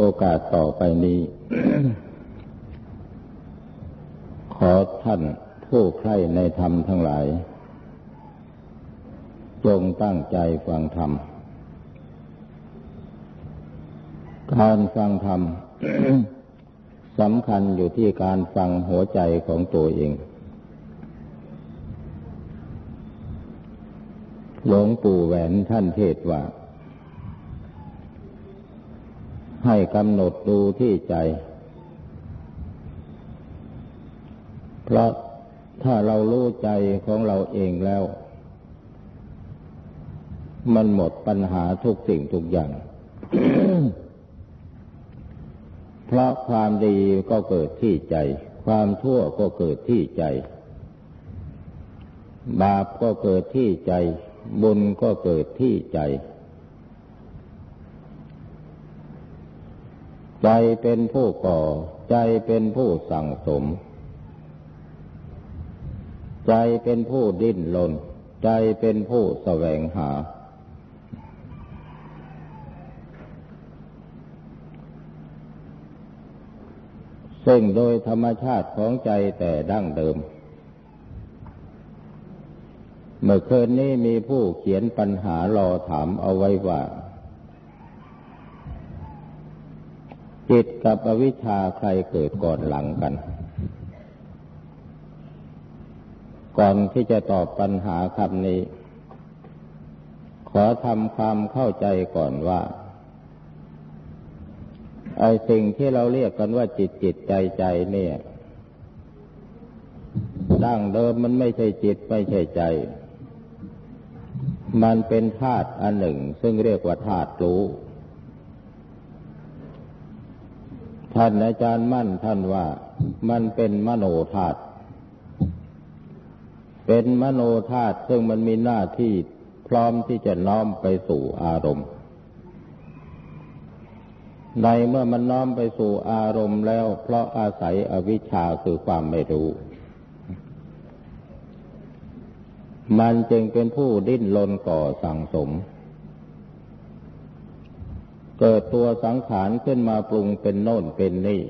โอกาสต่อไปนี้ ขอท่านผู้ใคร่ในธรรมทั้งหลาย จงตั้งใจฟังธรรม การฟังธรรมสำคัญอยู่ที่การฟังหัวใจของตัวเอง หลวงปู่แหวนท่านเทศว่า ให้กำหนดดูที่ใจ เพราะถ้าเรารู้ใจของเราเองแล้ว มันหมดปัญหาทุกสิ่งทุกอย่าง เพราะความดีก็เกิดที่ใจ ความชั่วก็เกิดที่ใจ บาปก็เกิดที่ใจ บุญก็เกิดที่ใจ ใจเป็นผู้ก่อ ใจเป็นผู้สั่งสม ใจเป็นผู้ดิ้นรนใจเป็นผู้แสวงหา ซึ่งโดยธรรมชาติของใจแต่ดั้งเดิม เมื่อคืนนี้มีผู้เขียนปัญหารอถามเอาไว้ว่า จิตกับอวิชชาใครเกิดก่อนหลังกัน ก่อนที่จะตอบปัญหาคำนี้ ขอทำความเข้าใจก่อนว่า ไอ้สิ่งที่เราเรียกกันว่าจิตจิตใจใจเนี่ยดั้งเดิมมันไม่ใช่จิตไม่ใช่ใจ มันเป็นธาตุอันหนึ่ง ซึ่งเรียกว่าธาตุรู้ ท่านอาจารย์มั่นท่านว่ามันเป็นมโนธาตุเป็นมโนธาตุซึ่งมันมีหน้าที่พร้อมที่จะน้อมไปสู่อารมณ์ ในเมื่อมันน้อมไปสู่อารมณ์แล้ว เพราะอาศัยอวิชชาคือความไม่รู้ มันจึงเป็นผู้ดิ้นรนก่อสังสม เกิดตัวสังขารขึ้นมาปรุงเป็นโน่นเป็นนี่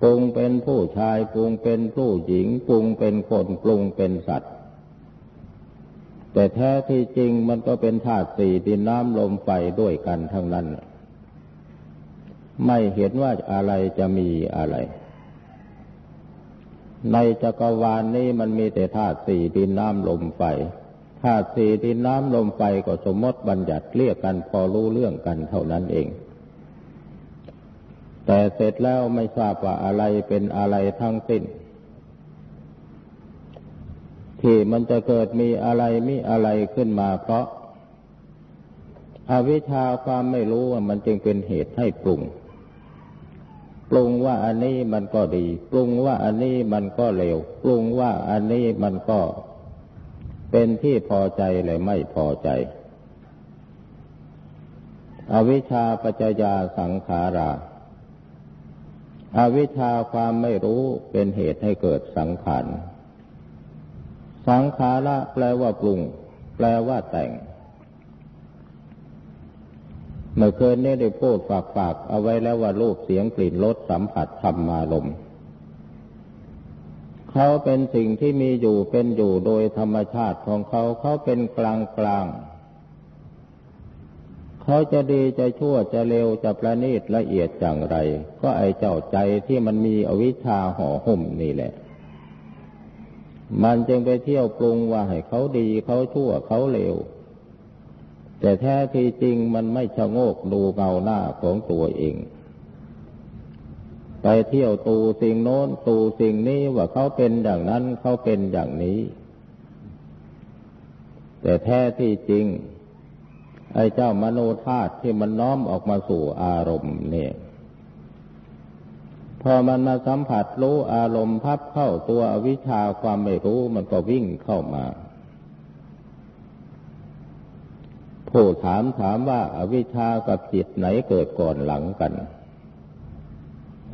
ปรุงเป็นผู้ชาย ปรุงเป็นผู้หญิง ปรุงเป็นคนปรุงเป็นสัตว์ แต่แท้ที่จริงมันก็เป็นธาตุสี่ดินน้ำลมไฟด้วยกันทั้งนั้น ไม่เห็นว่าอะไรจะมีอะไร ในจักรวาลนนี้มันมีแต่ธาตุสี่ดินน้ำลมไฟาตุสี่ดินน้ำลมไฟก็สมมติบัญญัติเรียกกันพอรู้เรื่องกันเท่านั้นเอง แต่เสร็จแล้วไม่ทราบว่าอะไรเป็นอะไรทั้งสิ้น ที่มันจะเกิดมีอะไรมีอะไรขึ้นมาเพราะอาวิชชาความไม่รู้ว่ามันจึงเป็นเหตุให้ปรุง ปรุงว่าอันนี้มันก็ดี ปรุงว่าอันนี้มันก็เลว ปรุงว่าอันนี้มันก็ เป็นที่พอใจหรือไม่พอใจ อวิชชาปัจจยาสังขาราอาวิชชาความไม่รู้เป็นเหตุให้เกิดสังขาร สังขาระแปลว่าปรุง แปลว่าแต่ง เมื่อคืนนี้ได้พูดฝากฝากเอาไว้แล้วว่ารูปเสียงกลิ่นรสสัมผัสธรรมารมณ์ เขาเป็นสิ่งที่มีอยู่เป็นอยู่โดยธรรมชาติของเขาเขาเป็นกลางกลางเขาจะดีจะชั่วจะเร็วจะประณีตละเอียดอย่างไร ก็ไอเจ้าใจที่มันมีอวิชชาห่อหุ้มนี่แหละ มันจึงไปเที่ยวปรุงว่าให้เขาดีเขาชั่วเขาเลวแต่แท้ที่จริงมันไม่ชะโงกดูเงาหน้าของตัวเอง ไปเที่ยวตูสิ่งโน้นตูสิ่งนี้ว่าเขาเป็นอย่างนั้นเขาเป็นอย่างนี้ แต่แท้ที่จริง ไอ้เจ้ามโนธาตุที่มันน้อมออกมาสู่อารมณ์เนี่ยพอมันมาสัมผัสรู้อารมณ์พับเข้าตัวอวิชชาความไม่รู้มันก็วิ่งเข้ามาผู้ถามถามว่าอาวิชชากับจิตไหนเกิดก่อนหลังกัน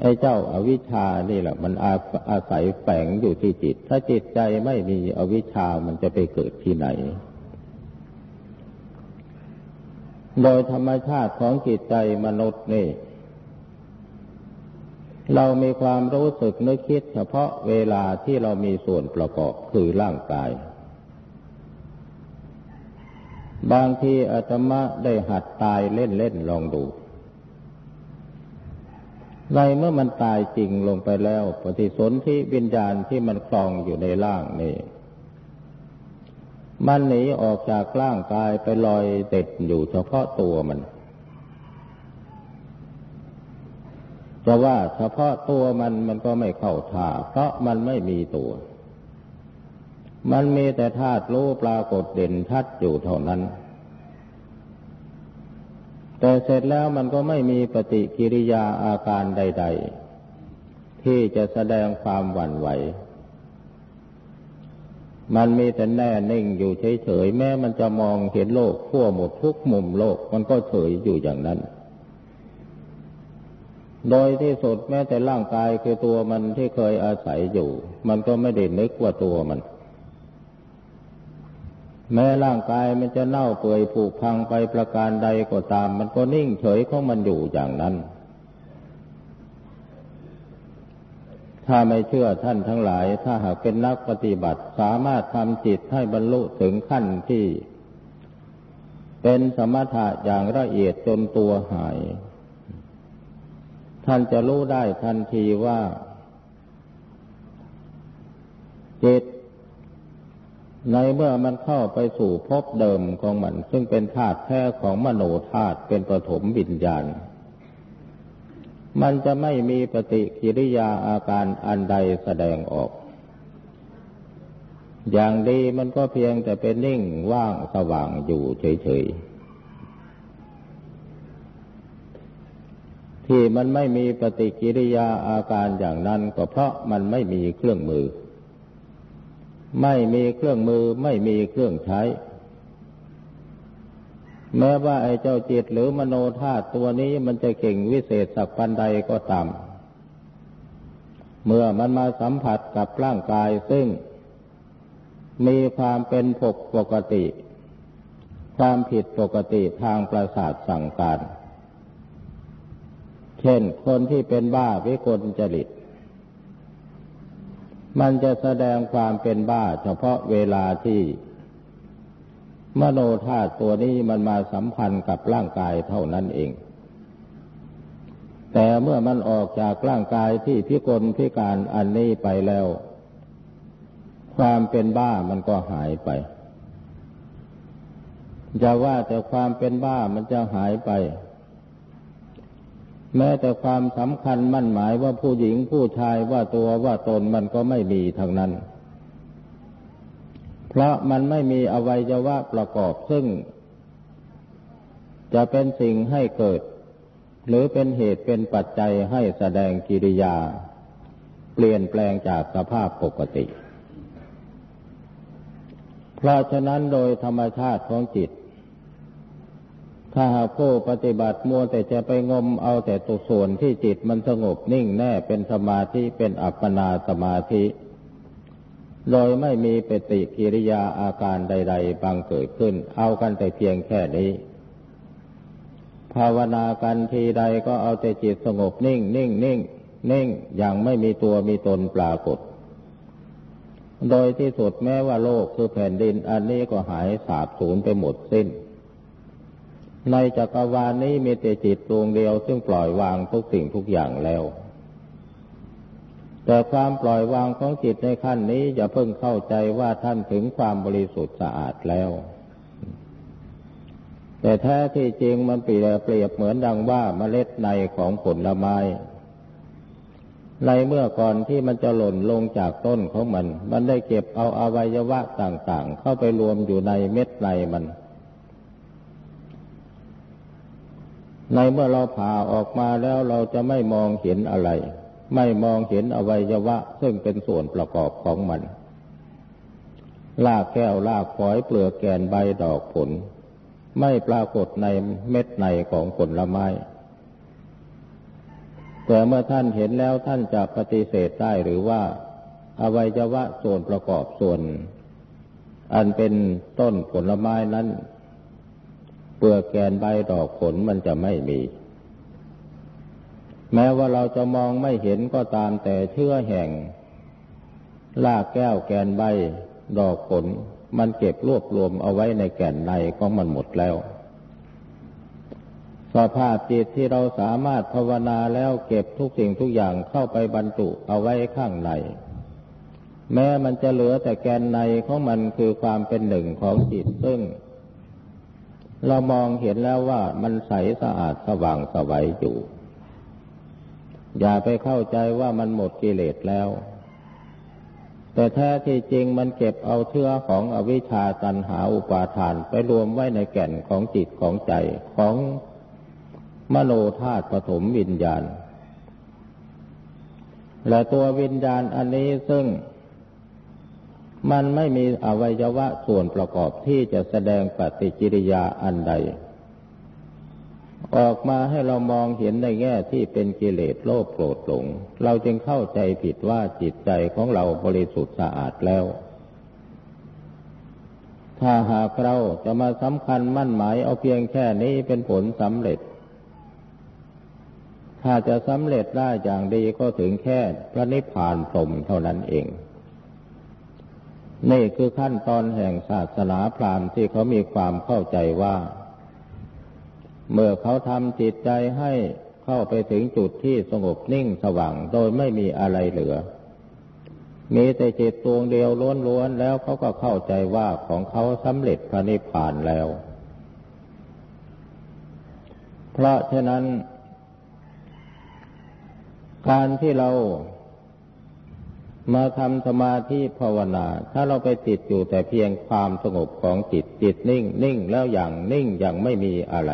ไอ้เจ้าอาวิชชานี่แหละ มันอาอาศัยแฝงอยู่ที่จิต ถ้าจิตใจไม่มีอวิชชามันจะไปเกิดที่ไหน โดยธรรมชาติของจิตใจมนุษย์นี่ เรามีความรู้สึกนึกคิด เฉพาะเวลาที่เรามีส่วนประกอบคือร่างกาย บางทีอาตมาได้หัดตายเล่นๆลองดู ในเมื่อมันตายจริงลงไปแล้ว ปฏิสนธิวิญญาณที่มันคลองอยู่ในร่างนี่มันหนีออกจากร่างกายไปลอยเด็ดอยู่เฉพาะตัวมันจะว่าเฉพาะตัวมันมันก็ไม่เข้าท่า เพราะมันไม่มีตัว มันมีแต่ธาตุรู้ปรากฏเด่นชัดอยู่เท่านั้น แต่เสร็จแล้วมันก็ไม่มีปฏิกิริยาอาการใด ๆ ที่จะแสดงความหวั่นไหว มันมีแต่แน่นิ่งอยู่เฉยๆ แม้มันจะมองเห็นโลกทั่วหมดทุกมุมโลก มันก็เฉยอยู่อย่างนั้น โดยที่สุดแม้แต่ร่างกายคือตัวมันที่เคยอาศัยอยู่ มันก็ไม่ได้นึกว่าตัวมัน แม้ร่างกายมันจะเน่าเปื่อยผุพังไปประการใดก็ตาม มันก็นิ่งเฉยของมันอยู่อย่างนั้น ถ้าไม่เชื่อท่านทั้งหลาย ถ้าหากเป็นนักปฏิบัติสามารถทำจิตให้บรรลุถึงขั้นที่ เป็นสมถะอย่างละเอียดจนตัวหาย ท่านจะรู้ได้ทันทีว่าจิต ในเมื่อมันเข้าไปสู่ภพเดิมของมัน ซึ่งเป็นธาตุแท้ของมโนธาตุเป็นปฐมวิญญาณ มันจะไม่มีปฏิกิริยาอาการอันใดแสดงออก อย่างดีมันก็เพียงแต่เป็นนิ่งว่างสว่างอยู่เฉยๆ ที่มันไม่มีปฏิกิริยาอาการอย่างนั้นก็เพราะมันไม่มีเครื่องมือ ไม่มีเครื่องมือไม่มีเครื่องใช้ แม้ว่าไอ้เจ้าจิตหรือมโนธาตุตัวนี้มันจะเก่งวิเศษสักปันใดก็ตาม เมื่อมันมาสัมผัสกับร่างกายซึ่งมีความเป็นผกปกติ ความผิดปกติทางประสาทสั่งการ เช่นคนที่เป็นบ้าวิกลจริต มันจะแสดงความเป็นบ้าเฉพาะเวลาที่มโนธาตุตัวนี้มันมาสัมพันธ์กับร่างกายเท่านั้นเอง แต่เมื่อมันออกจากร่างกายที่พิกลพิการอันนี้ไปแล้ว ความเป็นบ้ามันก็หายไปจะว่าแต่ความเป็นบ้ามันจะหายไป แม้แต่ความสำคัญมั่นหมายว่าผู้หญิงผู้ชายว่าตัวว่าตนมันก็ไม่มีทางนั้น เพราะมันไม่มีอวัยวะประกอบซึ่ง จะเป็นสิ่งให้เกิด หรือเป็นเหตุเป็นปัจจัยให้แสดงกิริยา เปลี่ยนแปลงจากสภาพปกติ เพราะฉะนั้นโดยธรรมชาติของจิต ถ้าหากผู้ปฏิบัติมัวแต่จะไปงมเอาแต่ตัวส่วนที่จิตมันสงบนิ่งแน่เป็นสมาธิเป็นอัปปนาสมาธิ โดยไม่มีปฏิกิริยาอาการใด ๆ บางเกิดขึ้น เอากันแต่เพียงแค่นี้ ภาวนากันทีใดก็เอาแต่จิตสงบนิ่งนิ่งนิ่งนิ่งอย่างไม่มีตัวมีตนปรากฏ โดยที่สุดแม้ว่าโลกคือแผ่นดินอันนี้ก็หายสาบสูญไปหมดสิ้น ในจักรวาลนี้มีแต่จิตดวงเดียว ซึ่งปล่อยวางทุกสิ่งทุกอย่างแล้ว แต่ความปล่อยวางของจิตในขั้นนี้อย่าเพิ่งเข้าใจว่าท่านถึงความบริสุทธิ์สะอาดแล้ว แต่แท้ที่จริงมันเปรียบเปรียบเหมือนดังว่าเมล็ดในของผลไม้ในเมื่อก่อนที่มันจะหล่นลงจากต้นของมัน มันได้เก็บเอาอวัยวะต่างๆ เข้าไปรวมอยู่ในเม็ดในมัน ในเมื่อเราผ่าออกมาแล้วเราจะไม่มองเห็นอะไร ไม่มองเห็นอวัยวะ ซึ่งเป็นส่วนประกอบของมันลากแก้วลากฝอยเปลือกแกนใบดอกผล ไม่ปรากฏในเม็ดในของผลไม้ แต่เมื่อท่านเห็นแล้วท่านจะปฏิเสธได้หรือว่า อวัยวะส่วนประกอบส่วน อันเป็นต้นผลไม้นั้น เปลือกแกนใบดอกผลมันจะไม่มี แม้ว่าเราจะมองไม่เห็นก็ตามแต่เชื่อแห่งลากแก้วแกนใบดอกผล มันเก็บรวบรวมเอาไว้ในแก่นในของมันหมดแล้ว สภาพจิตที่เราสามารถภาวนาแล้วเก็บทุกสิ่งทุกอย่างเข้าไปบรรจุเอาไว้ข้างใน แม้มันจะเหลือแต่แกนในของมันคือความเป็นหนึ่งของจิตซึ่ง เรามองเห็นแล้วว่ามันใสสะอาดสว่างสวัยอยู่ อย่าไปเข้าใจว่ามันหมดกิเลสแล้ว แต่แท้ที่จริงมันเก็บเอาเชื้อของอวิชชาตันหาอุปาทานไปรวมไว้ในแก่นของจิตของใจของมโนธาตุปฐมวิญญาณ และตัววิญญาณอันนี้ซึ่ง มันไม่มีอวัยวะส่วนประกอบที่จะแสดงปฏิกิริยาอันใด ออกมาให้เรามองเห็นในแง่ที่เป็นกิเลสโลภโกรธหลง เราจึงเข้าใจผิดว่าจิตใจของเราบริสุทธิ์สะอาดแล้ว ถ้าหากเราจะมาสำคัญมั่นหมายเอาเพียงแค่นี้เป็นผลสำเร็จ ถ้าจะสำเร็จได้อย่างดีก็ถึงแค่พระนิพพานพรมเท่านั้นเอง นี่คือขั้นตอนแห่งศาสนาพราหมณ์ที่เขามีความเข้าใจว่า เมื่อเขาทำจิตใจให้เข้าไปถึงจุดที่สงบนิ่งสว่างโดยไม่มีอะไรเหลือ มีแต่จิตดวงเดียวล้วนๆแล้วเขาก็เข้าใจว่าของเขาสำเร็จพระนิพพานแล้ว เพราะฉะนั้น การที่เรา มาทำสมาธิภาวนา ถ้าเราไปติดอยู่แต่เพียงความสงบของจิตจิตนิ่งนิ่งแล้วอย่างนิ่งอย่างไม่มีอะไร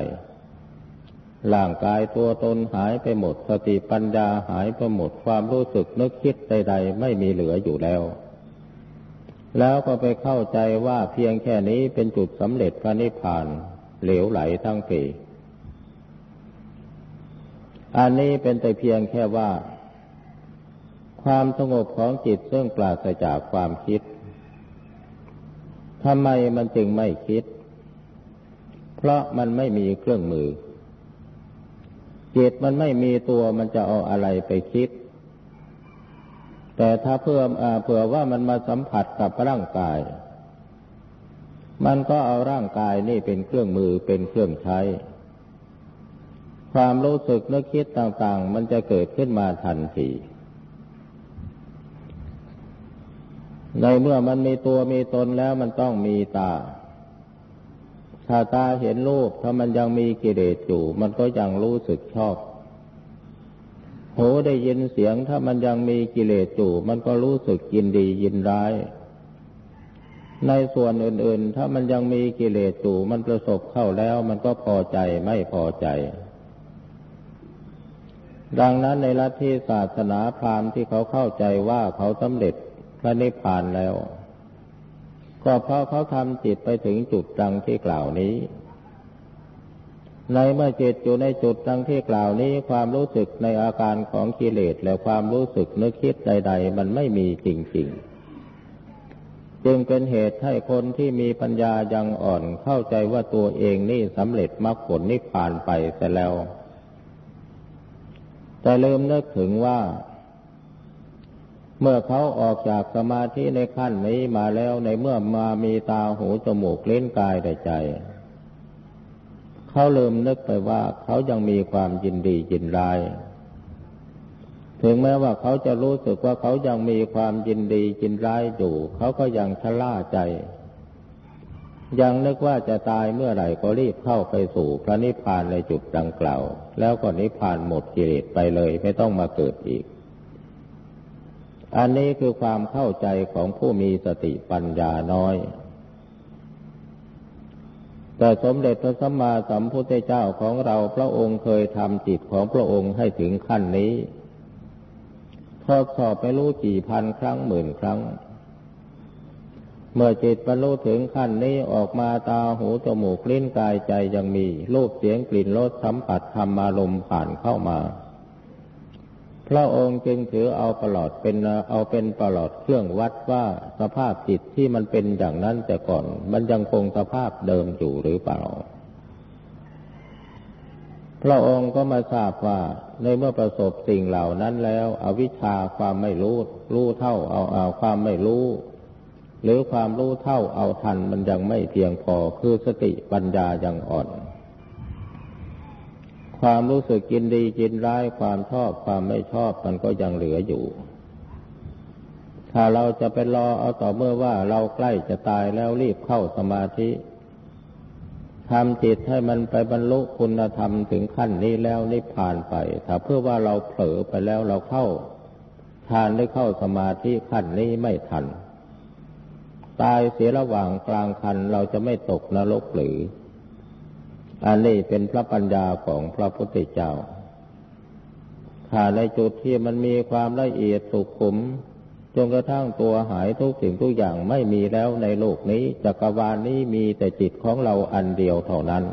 ร่างกายตัวตนหายไปหมด สติปัญญาหายไปหมดความรู้สึกนึกคิดใด ๆ ไม่มีเหลืออยู่แล้ว แล้วก็ไปเข้าใจว่าเพียงแค่นี้เป็นจุดสำเร็จพระนิพพานเหลวไหลทั้งปีอันนี้เป็นแต่เพียงแค่ว่า ความสงบของจิตซึ่งปราศจากความคิดทำไมมันจึงไม่คิด เพราะมันไม่มีเครื่องมือ จิตมันไม่มีตัวมันจะเอาอะไรไปคิด แต่ถ้าเพื่อเผื่อว่ามันมาสัมผัสกับร่างกาย มันก็เอาร่างกายนี่เป็นเครื่องมือเป็นเครื่องใช้ ความรู้สึกนึกคิดต่างๆ มันจะเกิดขึ้นมาทันที ในเมื่อมันมีตัวมีตนแล้วมันต้องมีตา ถ้าตาเห็นรูปถ้ามันยังมีกิเลสอยู่ มันก็ยังรู้สึกชอบ หูได้ยินเสียงถ้ามันยังมีกิเลสอยู่ มันก็รู้สึกยินดียินร้าย ในส่วนอื่น ๆ ถ้ามันยังมีกิเลสอยู่ มันประสบเข้าแล้ว มันก็พอใจไม่พอใจ ดังนั้นในลัทธิศาสนาพราหมณ์ที่เขาเข้าใจว่าเขาสำเร็จ พระนิพพานแล้ว ก็เพราะเขาทำจิตไปถึงจุดดังที่กล่าวนี้ ในเมื่อจิตอยู่ในจุดดังที่กล่าวนี้ ความรู้สึกในอาการของกิเลสและความรู้สึกนึกคิดใด ๆ มันไม่มีจริง ๆ จึงเป็นเหตุให้คนที่มีปัญญายังอ่อนเข้าใจว่าตัวเองนี่สำเร็จมรรคผลนิพพานไปแต่แล้ว แต่ลืมนึกถึงว่า เมื่อเขาออกจากสมาธิในขั้นนี้มาแล้วในเมื่อมามีตาหูจมูกเล่นกายแต่ใจ เขาลืมนึกไปว่าเขายังมีความยินดียินร้าย ถึงแม้ว่าเขาจะรู้สึกว่าเขายังมีความยินดียินร้ายอยู่ เขาก็ยังชะล่าใจ ยังนึกว่าจะตายเมื่อไหร่ก็รีบเข้าไปสู่พระนิพพานในจุดดังกล่าว แล้วก็นิพพานหมดกิเลสไปเลยไม่ต้องมาเกิดอีก อันนี้คือความเข้าใจของผู้มีสติปัญญาน้อย แต่สมเด็จพระสัมมาสัมพุทธเจ้าของเราพระองค์เคยทำจิตของพระองค์ให้ถึงขั้นนี้ทดสอบไปรู้กี่พันครั้งหมื่นครั้ง เมื่อจิตบรรลุถึงขั้นนี้ออกมาตาหูจมูกลิ้นกายใจยังมีรูปเสียงกลิ่นรสสัมผัสธรรมารมผ่านเข้ามา พระองค์จึงถือเอาประหลอดเป็นเอาเป็นประหลอดเครื่องวัดว่าสภาพจิตที่มันเป็นอย่างนั้นแต่ก่อน มันยังคงสภาพเดิมอยู่หรือเปล่า พระองค์ก็มาทราบว่าในเมื่อประสบสิ่งเหล่านั้นแล้ว อวิชชาความไม่รู้ รู้เท่าเอาเอาความไม่รู้ หรือความรู้เท่าเอาทันมันยังไม่เพียงพอคือสติปัญญายังอ่อน ความรู้สึกกินดีกินร้ายความชอบความไม่ชอบมันก็ยังเหลืออยู่ ถ้าเราจะไปรอเอาต่อเมื่อว่าเราใกล้จะตายแล้วรีบเข้าสมาธิทำจิตให้มันไปบรรลุคุณธรรมถึงขั้นนี้แล้วนิพพานไป ถ้าเพื่อว่าเราเผลอไปแล้วเราเข้าทานได้เข้าสมาธิขั้นนี้ไม่ทัน ตายเสียระหว่างกลางคันเราจะไม่ตกนรกหรือ อันนี้เป็นพระปัญญาของพระพุทธเจ้า ถ้าในจุดที่มันมีความละเอียดสุขุมจนกระทั่งตัวหายทุกสิ่งทุกอย่างไม่มีแล้วในโลกนี้จักรวาลนี้มีแต่จิตของเราอันเดียวเท่านั้น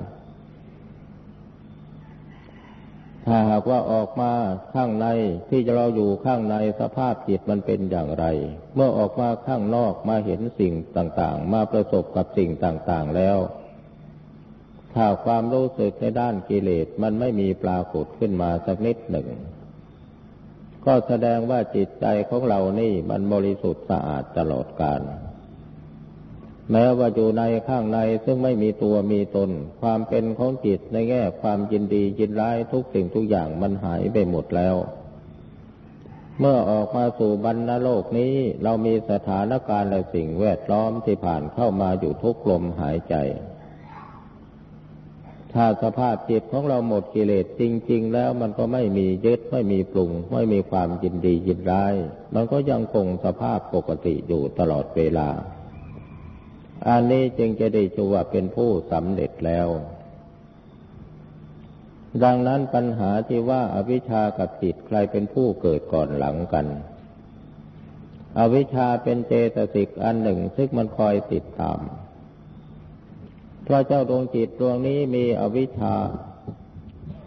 ถ้าหากว่าออกมาข้างในที่จะเราอยู่ข้างในสภาพจิตมันเป็นอย่างไร เมื่อออกมาข้างนอกมาเห็นสิ่งต่างๆ มาประสบกับสิ่งต่างๆแล้ว ถ้าความรู้สึกในด้านกิเลสมันไม่มีปรากฏขึ้นมาสักนิดหนึ่ง ก็แสดงว่าจิตใจของเรานี่มันบริสุทธิ์สะอาดตลอดกาลแม้ว่าอยู่ในข้างในซึ่งไม่มีตัวมีตน ความเป็นของจิตในแง่ความยินดียินร้ายทุกสิ่งทุกอย่างมันหายไปหมดแล้ว เมื่อออกมาสู่บรรณโลกนี้เรามีสถานการณ์และสิ่งแวดล้อมที่ผ่านเข้ามาอยู่ทุกลมหายใจ ถ้าสภาพจิตของเราหมดกิเลสจริง ๆ แล้วมันก็ไม่มียึดไม่มีปรุง ไม่มีความยินดียินร้าย มันก็ยังคงสภาพปกติอยู่ตลอดเวลา อันนี้จึงจะได้ชื่อว่าเป็นผู้สำเร็จแล้ว ดังนั้นปัญหาที่ว่าอาวิชชากับจิตใครเป็นผู้เกิดก่อนหลังกัน อวิชชาเป็นเจตสิกอันหนึ่งซึ่งมันคอยติดตาม พระเจ้าดวงจิตดวงนี้มีอวิชชา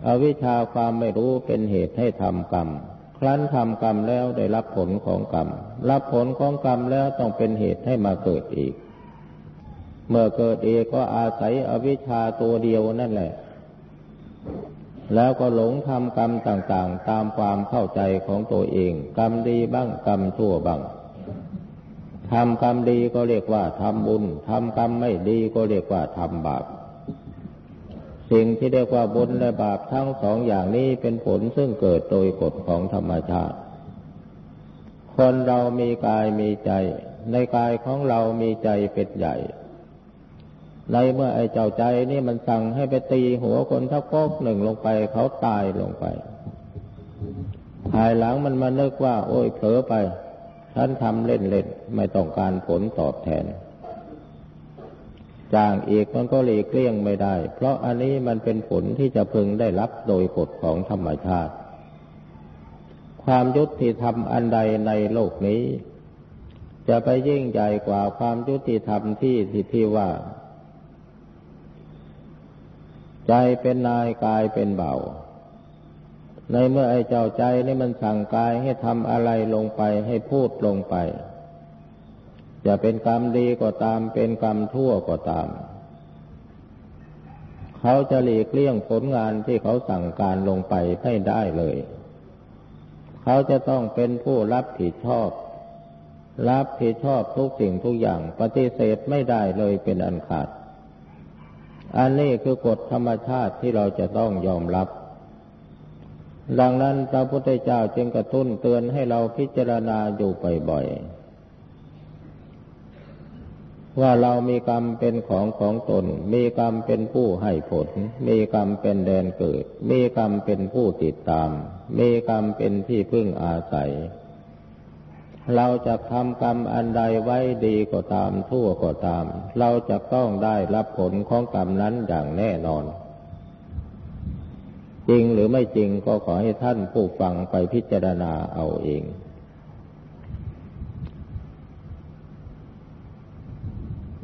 อาวิชชาความไม่รู้เป็นเหตุให้ทำกรรม ครั้นทำกรรมแล้วได้รับผลของกรรม รับผลของกรรมแล้วต้องเป็นเหตุให้มาเกิดอีก เมื่อเกิดเองก็อาศัยอวิชชาตัวเดียวนั่นแหละ แล้วก็หลงทำกรรมต่างๆ ตามความเข้าใจของตัวเอง กรรมดีบ้างกรรมชั่วบ้าง ทำกรรมดีก็เรียกว่าทำบุญทำกรรมไม่ดีก็เรียกว่าทำบาป สิ่งที่เรียกว่าบุญและบาปทั้งสองอย่างนี้เป็นผลซึ่งเกิดโดยกฎของธรรมชาติ คนเรามีกายมีใจ ในกายของเรามีใจเป็นใหญ่ ในเมื่อไอ้เจ้าใจนี่มันสั่งให้ไปตีหัวคนทักโกกหนึ่งลงไปเขาตายลงไป ภายหลังมันมานึกว่า โอ้ยเผลอไป ฉันทำเล่นๆ ไม่ต้องการผลตอบแทน จ้างอีกมันก็หลีกเลี่ยงไม่ได้ เพราะอันนี้มันเป็นผลที่จะพึงได้รับโดยกฎของธรรมชาติ ความยุติธรรมอันใดในโลกนี้ จะไปยิ่งใหญ่กว่าความยุติธรรมที่ที่ว่า ใจเป็นนายกายเป็นเบา ในเมื่อไอ้เจ้าใจนี่มันสั่งกายให้ทำอะไรลงไปให้พูดลงไป จะเป็นกรรมดีก็ตาม เป็นกรรมทั่วก็ตาม เขาจะหลีกเลี่ยงผลงานที่เขาสั่งการลงไปไม่ได้เลย เขาจะต้องเป็นผู้รับผิดชอบ รับผิดชอบทุกสิ่งทุกอย่างปฏิเสธไม่ได้เลยเป็นอันขาด อันนี้คือกฎธรรมชาติที่เราจะต้องยอมรับ ดังนั้นพระพุทธเจ้าจึงกระตุ้นเตือนให้เราพิจารณาอยู่บ่อยๆ ว่าเรามีกรรมเป็นของของตน มีกรรมเป็นผู้ให้ผล มีกรรมเป็นแดนเกิด มีกรรมเป็นผู้ติดตาม มีกรรมเป็นที่พึ่งอาศัย เราจะทำกรรมอันใดไว้ดีก็ตามทั่วก็ตาม เราจะต้องได้รับผลของกรรมนั้นอย่างแน่นอน จริงหรือไม่จริงก็ขอให้ท่านผู้ฟังไปพิจารณาเอาเอง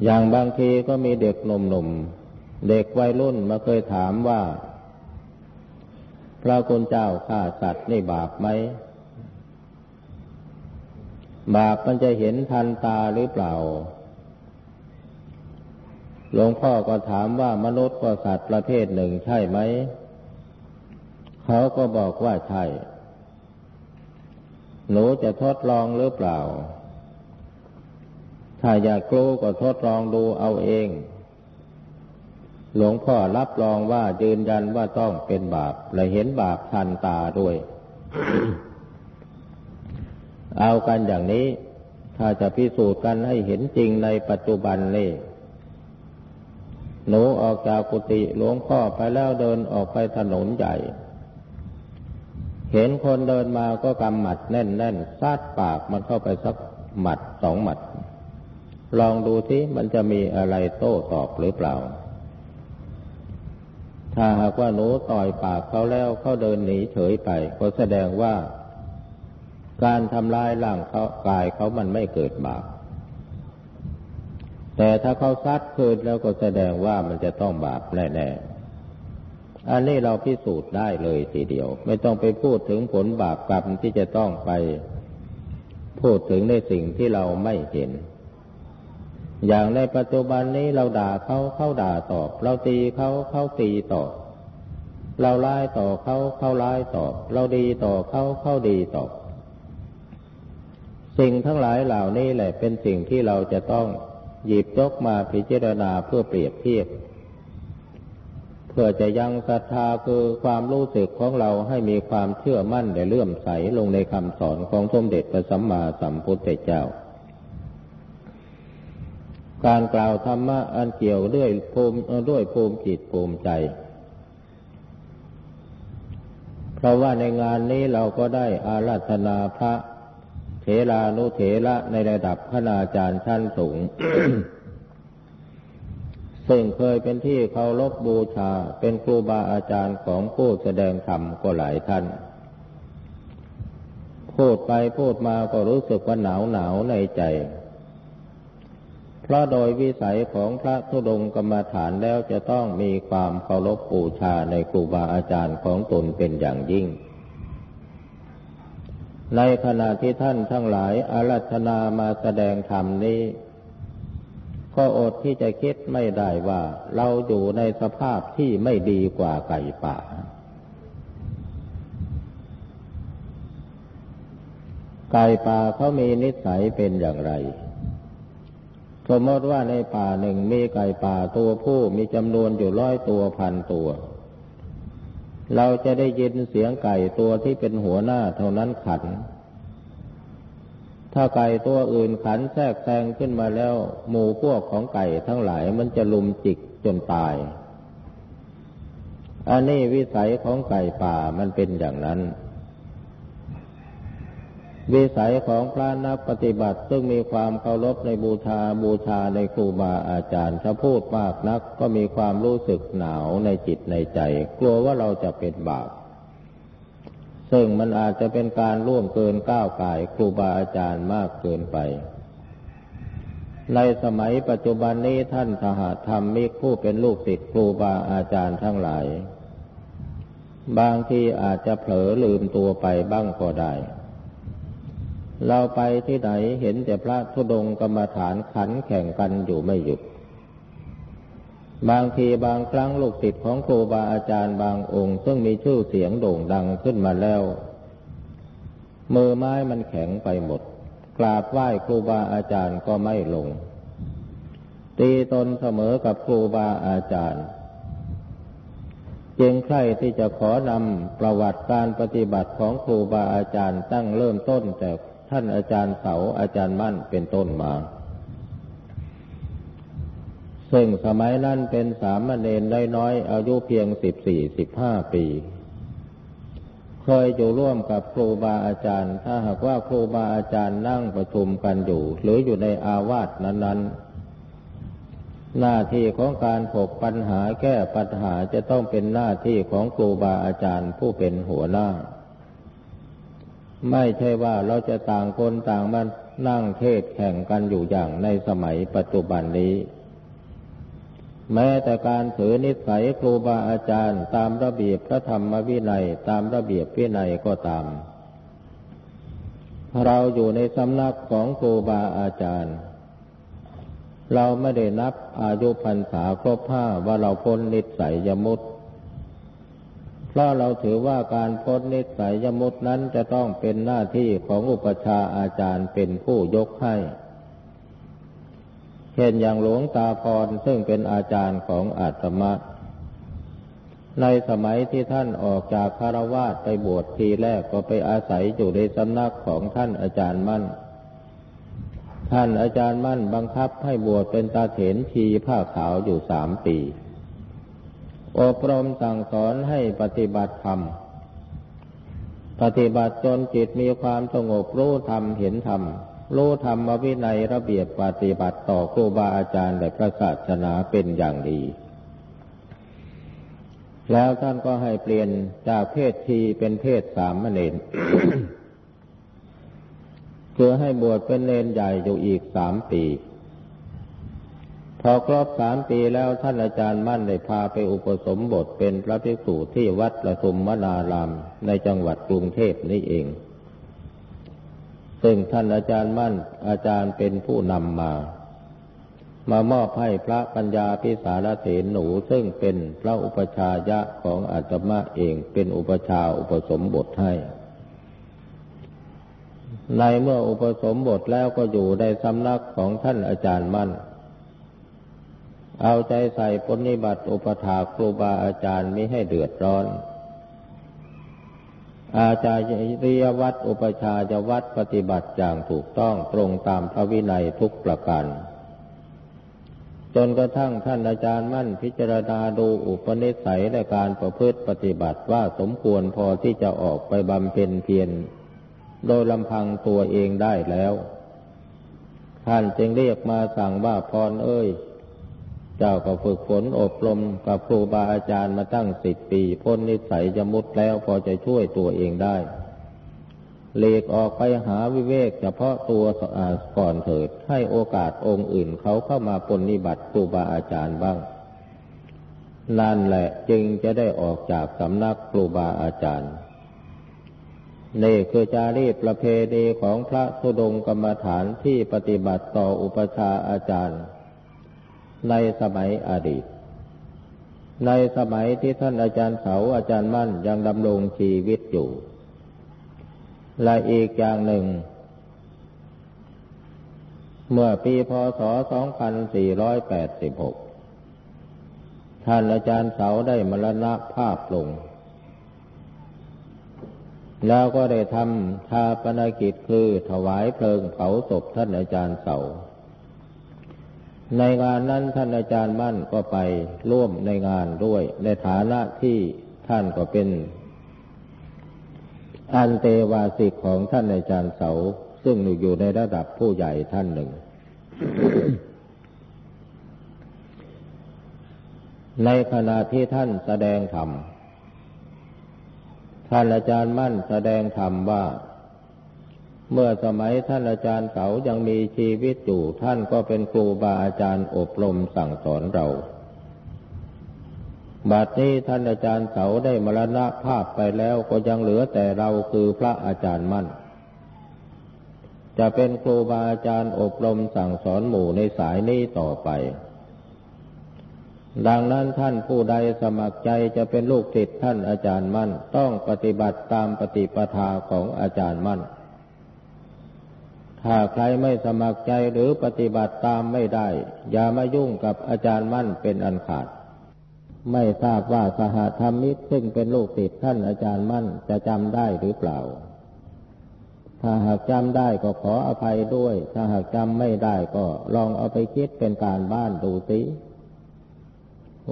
อย่างบางทีก็มีเด็กหนุ่มๆ เด็กวัยรุ่นมาเคยถามว่า พระคุณเจ้าฆ่าสัตว์นี่บาปไหม บาปมันจะเห็นทันตาหรือเปล่าหลวงพ่อก็ถามว่ามนุษย์ก็สัตว์ประเภทหนึ่งใช่ไหม เขาก็บอกว่าใช่ หนูจะทดลองหรือเปล่า ถ้าอยากรู้ก็ทดลองดูเอาเอง หลวงพ่อรับรองว่ายืนยันว่าต้องเป็นบาป และเห็นบาปทันตาด้วย เอากันอย่างนี้ ถ้าจะพิสูจน์กันให้เห็นจริงในปัจจุบันนี่หนูออกจากกุฏิหลวงพ่อไปแล้วเดินออกไปถนนใหญ่ เห็นคนเดินมาก็กำหมัดแน่นแน่นซาดปากมันเข้าไปสักหมัดสองหมัด ลองดูที่มันจะมีอะไรโต้ตอบหรือเปล่า ถ้าหากว่าหนูต่อยปากเขาแล้วเขาเดินหนีเฉยไป ก็แสดงว่า การทำลายร่างเขากายเขามันไม่เกิดบาปแต่ถ้าเขาซัดคืนแล้วก็แสดงว่ามันจะต้องบาปแน่ๆ อันนี้เราพิสูจน์ได้เลยทีเดียว ไม่ต้องไปพูดถึงผลบาปกรรมที่จะต้องไป พูดถึงในสิ่งที่เราไม่เห็น อย่างในปัจจุบันนี้เราด่าเขาเขาด่าตอบ เราตีเขาเขาตีตอบ เราไล่ต่อเขาเขาไล่ตอบ เราดีต่อเขาเขาดีตอบ สิ่งทั้งหลายเหล่านี้แหละเป็นสิ่งที่เราจะต้องหยิบยกมาพิจารณาเพื่อเปรียบเทียบ พื่อจะยังศรัทธาคือความรู้สึกของเราให้มีความเชื่อมั่นและเลื่อมใสลงในคำสอนของสมเด็จพระสัมมาสัมพุทธเจ้า การกล่าวธรรมะอันเกี่ยวด้วยภูมิด้วยภูมิจิตภูมิใจ เพราะว่าในงานนี้เราก็ได้อาราธนาพระเถรานุเถระในระดับคณาจารย์ชั้นสูง ซึ่งเคยเป็นที่เคารพบูชาเป็นครูบาอาจารย์ของผู้แสดงธรรมก็หลายท่าน พูดไปพูดมาก็รู้สึกว่าหนาวหนาวในใจ เพราะโดยวิสัยของพระธุดงกรรมฐานแล้วจะต้องมีความเคารพบูชาในครูบาอาจารย์ของตนเป็นอย่างยิ่ง ในขณะที่ท่านทั้งหลายอารัธนามาแสดงธรรมนี้ ก็อดที่จะคิดไม่ได้ว่า เราอยู่ในสภาพที่ไม่ดีกว่าไก่ป่า ไก่ป่าเขามีนิสัยเป็นอย่างไร สมมติว่าในป่าหนึ่งมีไก่ป่าตัวผู้มีจำนวนอยู่ร้อยตัวพันตัว เราจะได้ยินเสียงไก่ตัวที่เป็นหัวหน้าเท่านั้นขัน ถ้าไก่ตัวอื่นขันแทรกแซงขึ้นมาแล้ว หมู่พวกของไก่ทั้งหลายมันจะลุมจิกจนตาย อันนี้วิสัยของไก่ป่ามันเป็นอย่างนั้น วิสัยของพระนักปฏิบัติซึ่งมีความเคารพในบูชาบูชาในครูบาอาจารย์ถ้าพูดมากนักก็มีความรู้สึกหนาวในจิตในใจ กลัวว่าเราจะเป็นบาป ซึ่งมันอาจจะเป็นการล่วงเกินก้าวไก่ครูบาอาจารย์มากเกินไป ในสมัยปัจจุบันนี้ท่านสหธรรมมีผู้เป็นลูกศิษย์ครูบาอาจารย์ทั้งหลาย บางทีอาจจะเผลอลืมตัวไปบ้างก็ได้ เราไปที่ไหนเห็นแต่พระธุดงกรรมฐานขันแข่งกันอยู่ไม่หยุด บางทีบางครั้งลูกศิษย์ของครูบาอาจารย์บางองค์ ซึ่งมีชื่อเสียงโด่งดังขึ้นมาแล้ว มือไม้มันแข็งไปหมด กราบไหว้ครูบาอาจารย์ก็ไม่ลง ตีตนเสมอกับครูบาอาจารย์เจงใครที่จะขอนำประวัติการปฏิบัติของครูบาอาจารย์ตั้งเริ่มต้นแต่ท่านอาจารย์เสาอาจารย์มั่นเป็นต้นมา ซึ่งสมัยนั้นเป็นสามเณรได้น้อยอายุเพียงสิบสี่สิบห้าปี เคยอยู่ร่วมกับครูบาอาจารย์ ถ้าหากว่าครูบาอาจารย์นั่งประชุมกันอยู่ หรืออยู่ในอาวาสนั้น ๆ หน้าที่ของการถกปัญหาแก้ปัญหาจะต้องเป็นหน้าที่ของครูบาอาจารย์ผู้เป็นหัวหน้า ไม่ใช่ว่าเราจะต่างคนต่างมานั่งเทศแข่งกันอยู่อย่างในสมัยปัจจุบันนี้ แม้แต่การถือนิสัยครูบาอาจารย์ ตามระเบียบพระธรรมวินัย ตามระเบียบวินัยก็ตาม เราอยู่ในสำนักของครูบาอาจารย์ เราไม่ได้นับอายุพรรษาครบห้าว่าเราพ้นนิสัยยมุตเพราะเราถือว่าการพ้นนิสัยยมุตนั้นจะต้องเป็นหน้าที่ของอุปชาอาจารย์เป็นผู้ยกให้ เช่นอย่างหลวงตาพรซึ่งเป็นอาจารย์ของอาตมาในสมัยที่ท่านออกจากคารวาสไปบวชทีแรกก็ไปอาศัยอยู่ในสำนักของท่านอาจารย์มั่น ท่านอาจารย์มั่นบังคับให้บวชเป็นตาเถนชีผ้าขาวอยู่สามปี อบรมสั่งสอนให้ปฏิบัติธรรม ปฏิบัติจนจิตมีความสงบรู้ธรรมเห็นธรรม รู้ธรรมวินัยระเบียบปฏิบัติต่อครูบาอาจารย์และพระศาสนาเป็นอย่างดี แล้วท่านก็ให้เปลี่ยนจากเพศทีเป็นเพศสามเณรคือให้บวชเป็นเนนใหญ่อยู่อีกสามปี พอครบสามปีแล้วท่านอาจารย์มั่นได้พาไปอุปสมบทเป็นพระภิกษุที่วัดประทุมวนารามในจังหวัดกรุงเทพนี้เอง ซึ่งท่านอาจารย์มั่นอาจารย์เป็นผู้นำมา มามอบให้พระปัญญาพิสารเถนหนูซึ่งเป็นพระอุปชายะของอาตมาเองเป็นอุปชาอุปสมบทให้ ในเมื่ออุปสมบทแล้วก็อยู่ในสำนักของท่านอาจารย์มั่น เอาใจใส่ปฏิบัติอุปถาครูบาอาจารย์ไม่ให้เดือดร้อน อาจารย์ริยวัตรอุปชาจะวัดปฏิบัติอย่างถูกต้องตรงตามพระวินัยทุกประการจนกระทั่งท่านอาจารย์มั่นพิจารณาดูอุปนิสัยและการประพฤติปฏิบัติว่าสมควรพอที่จะออกไปบำเพ็ญเพียรโดยลำพังตัวเองได้แล้ว ท่านจึงเรียกมาสั่งว่าพรเอ้ย เจ้าก็ฝึกฝนอบรมกับครูบาอาจารย์มาตั้งสิบปี พ้นนิสัยจะมุดแล้วพอจะช่วยตัวเองได้เลีกออกไปหาวิเวกเฉพาะตัวก่อนเถิด ให้โอกาสองค์อื่นเขาเข้ามาปนิบัติครูบาอาจารย์บ้าง นั่นแหละจึงจะได้ออกจากสำนักครูบาอาจารย์ นี่คือจารีตประเพณีของพระสุดงกรรมฐานที่ปฏิบัติต่ออุปชาอาจารย์ ในสมัยอดีต ในสมัยที่ท่านอาจารย์เสาอาจารย์มั่นยังดำรงชีวิตอยู่ และอีกอย่างหนึ่ง เมื่อปีพศ 2486 ท่านอาจารย์เสาได้มรณภาพลง แล้วก็ได้ทำชาปนกิจคือถวายเพลิงเผาศพท่านอาจารย์เสา ในงานนั้นท่านอาจารย์มั่นก็ไปร่วมในงานด้วย ในฐานะที่ท่านก็เป็นอันเตวาสิกของท่านอาจารย์เสา ซึ่งอยู่ในระดับผู้ใหญ่ท่านหนึ่ง ในขณะที่ท่านแสดงธรรม ท่านอาจารย์มั่นแสดงธรรมว่า เมื่อสมัยท่านอาจารย์เสายังมีชีวิตอยู่ ท่านก็เป็นครูบาอาจารย์อบรมสั่งสอนเรา บัดนี้ท่านอาจารย์เสาได้มรณภาพไปแล้วก็ยังเหลือแต่เราคือพระอาจารย์มั่น จะเป็นครูบาอาจารย์อบรมสั่งสอนหมู่ในสายนี้ต่อไป ดังนั้นท่านผู้ใดสมัครใจจะเป็นลูกศิษย์ท่านอาจารย์มั่น ต้องปฏิบัติตามปฏิปทาของอาจารย์มั่น ถ้าใครไม่สมัครใจหรือปฏิบัติตามไม่ได้ อย่ามายุ่งกับอาจารย์มั่นเป็นอันขาด ไม่ทราบว่าสหธรรมิตรซึ่งเป็นลูกติดท่านอาจารย์มั่นจะจำได้หรือเปล่า ถ้าหากจำได้ก็ขออภัยด้วย ถ้าหากจำไม่ได้ก็ลองเอาไปคิดเป็นการบ้านดูสิ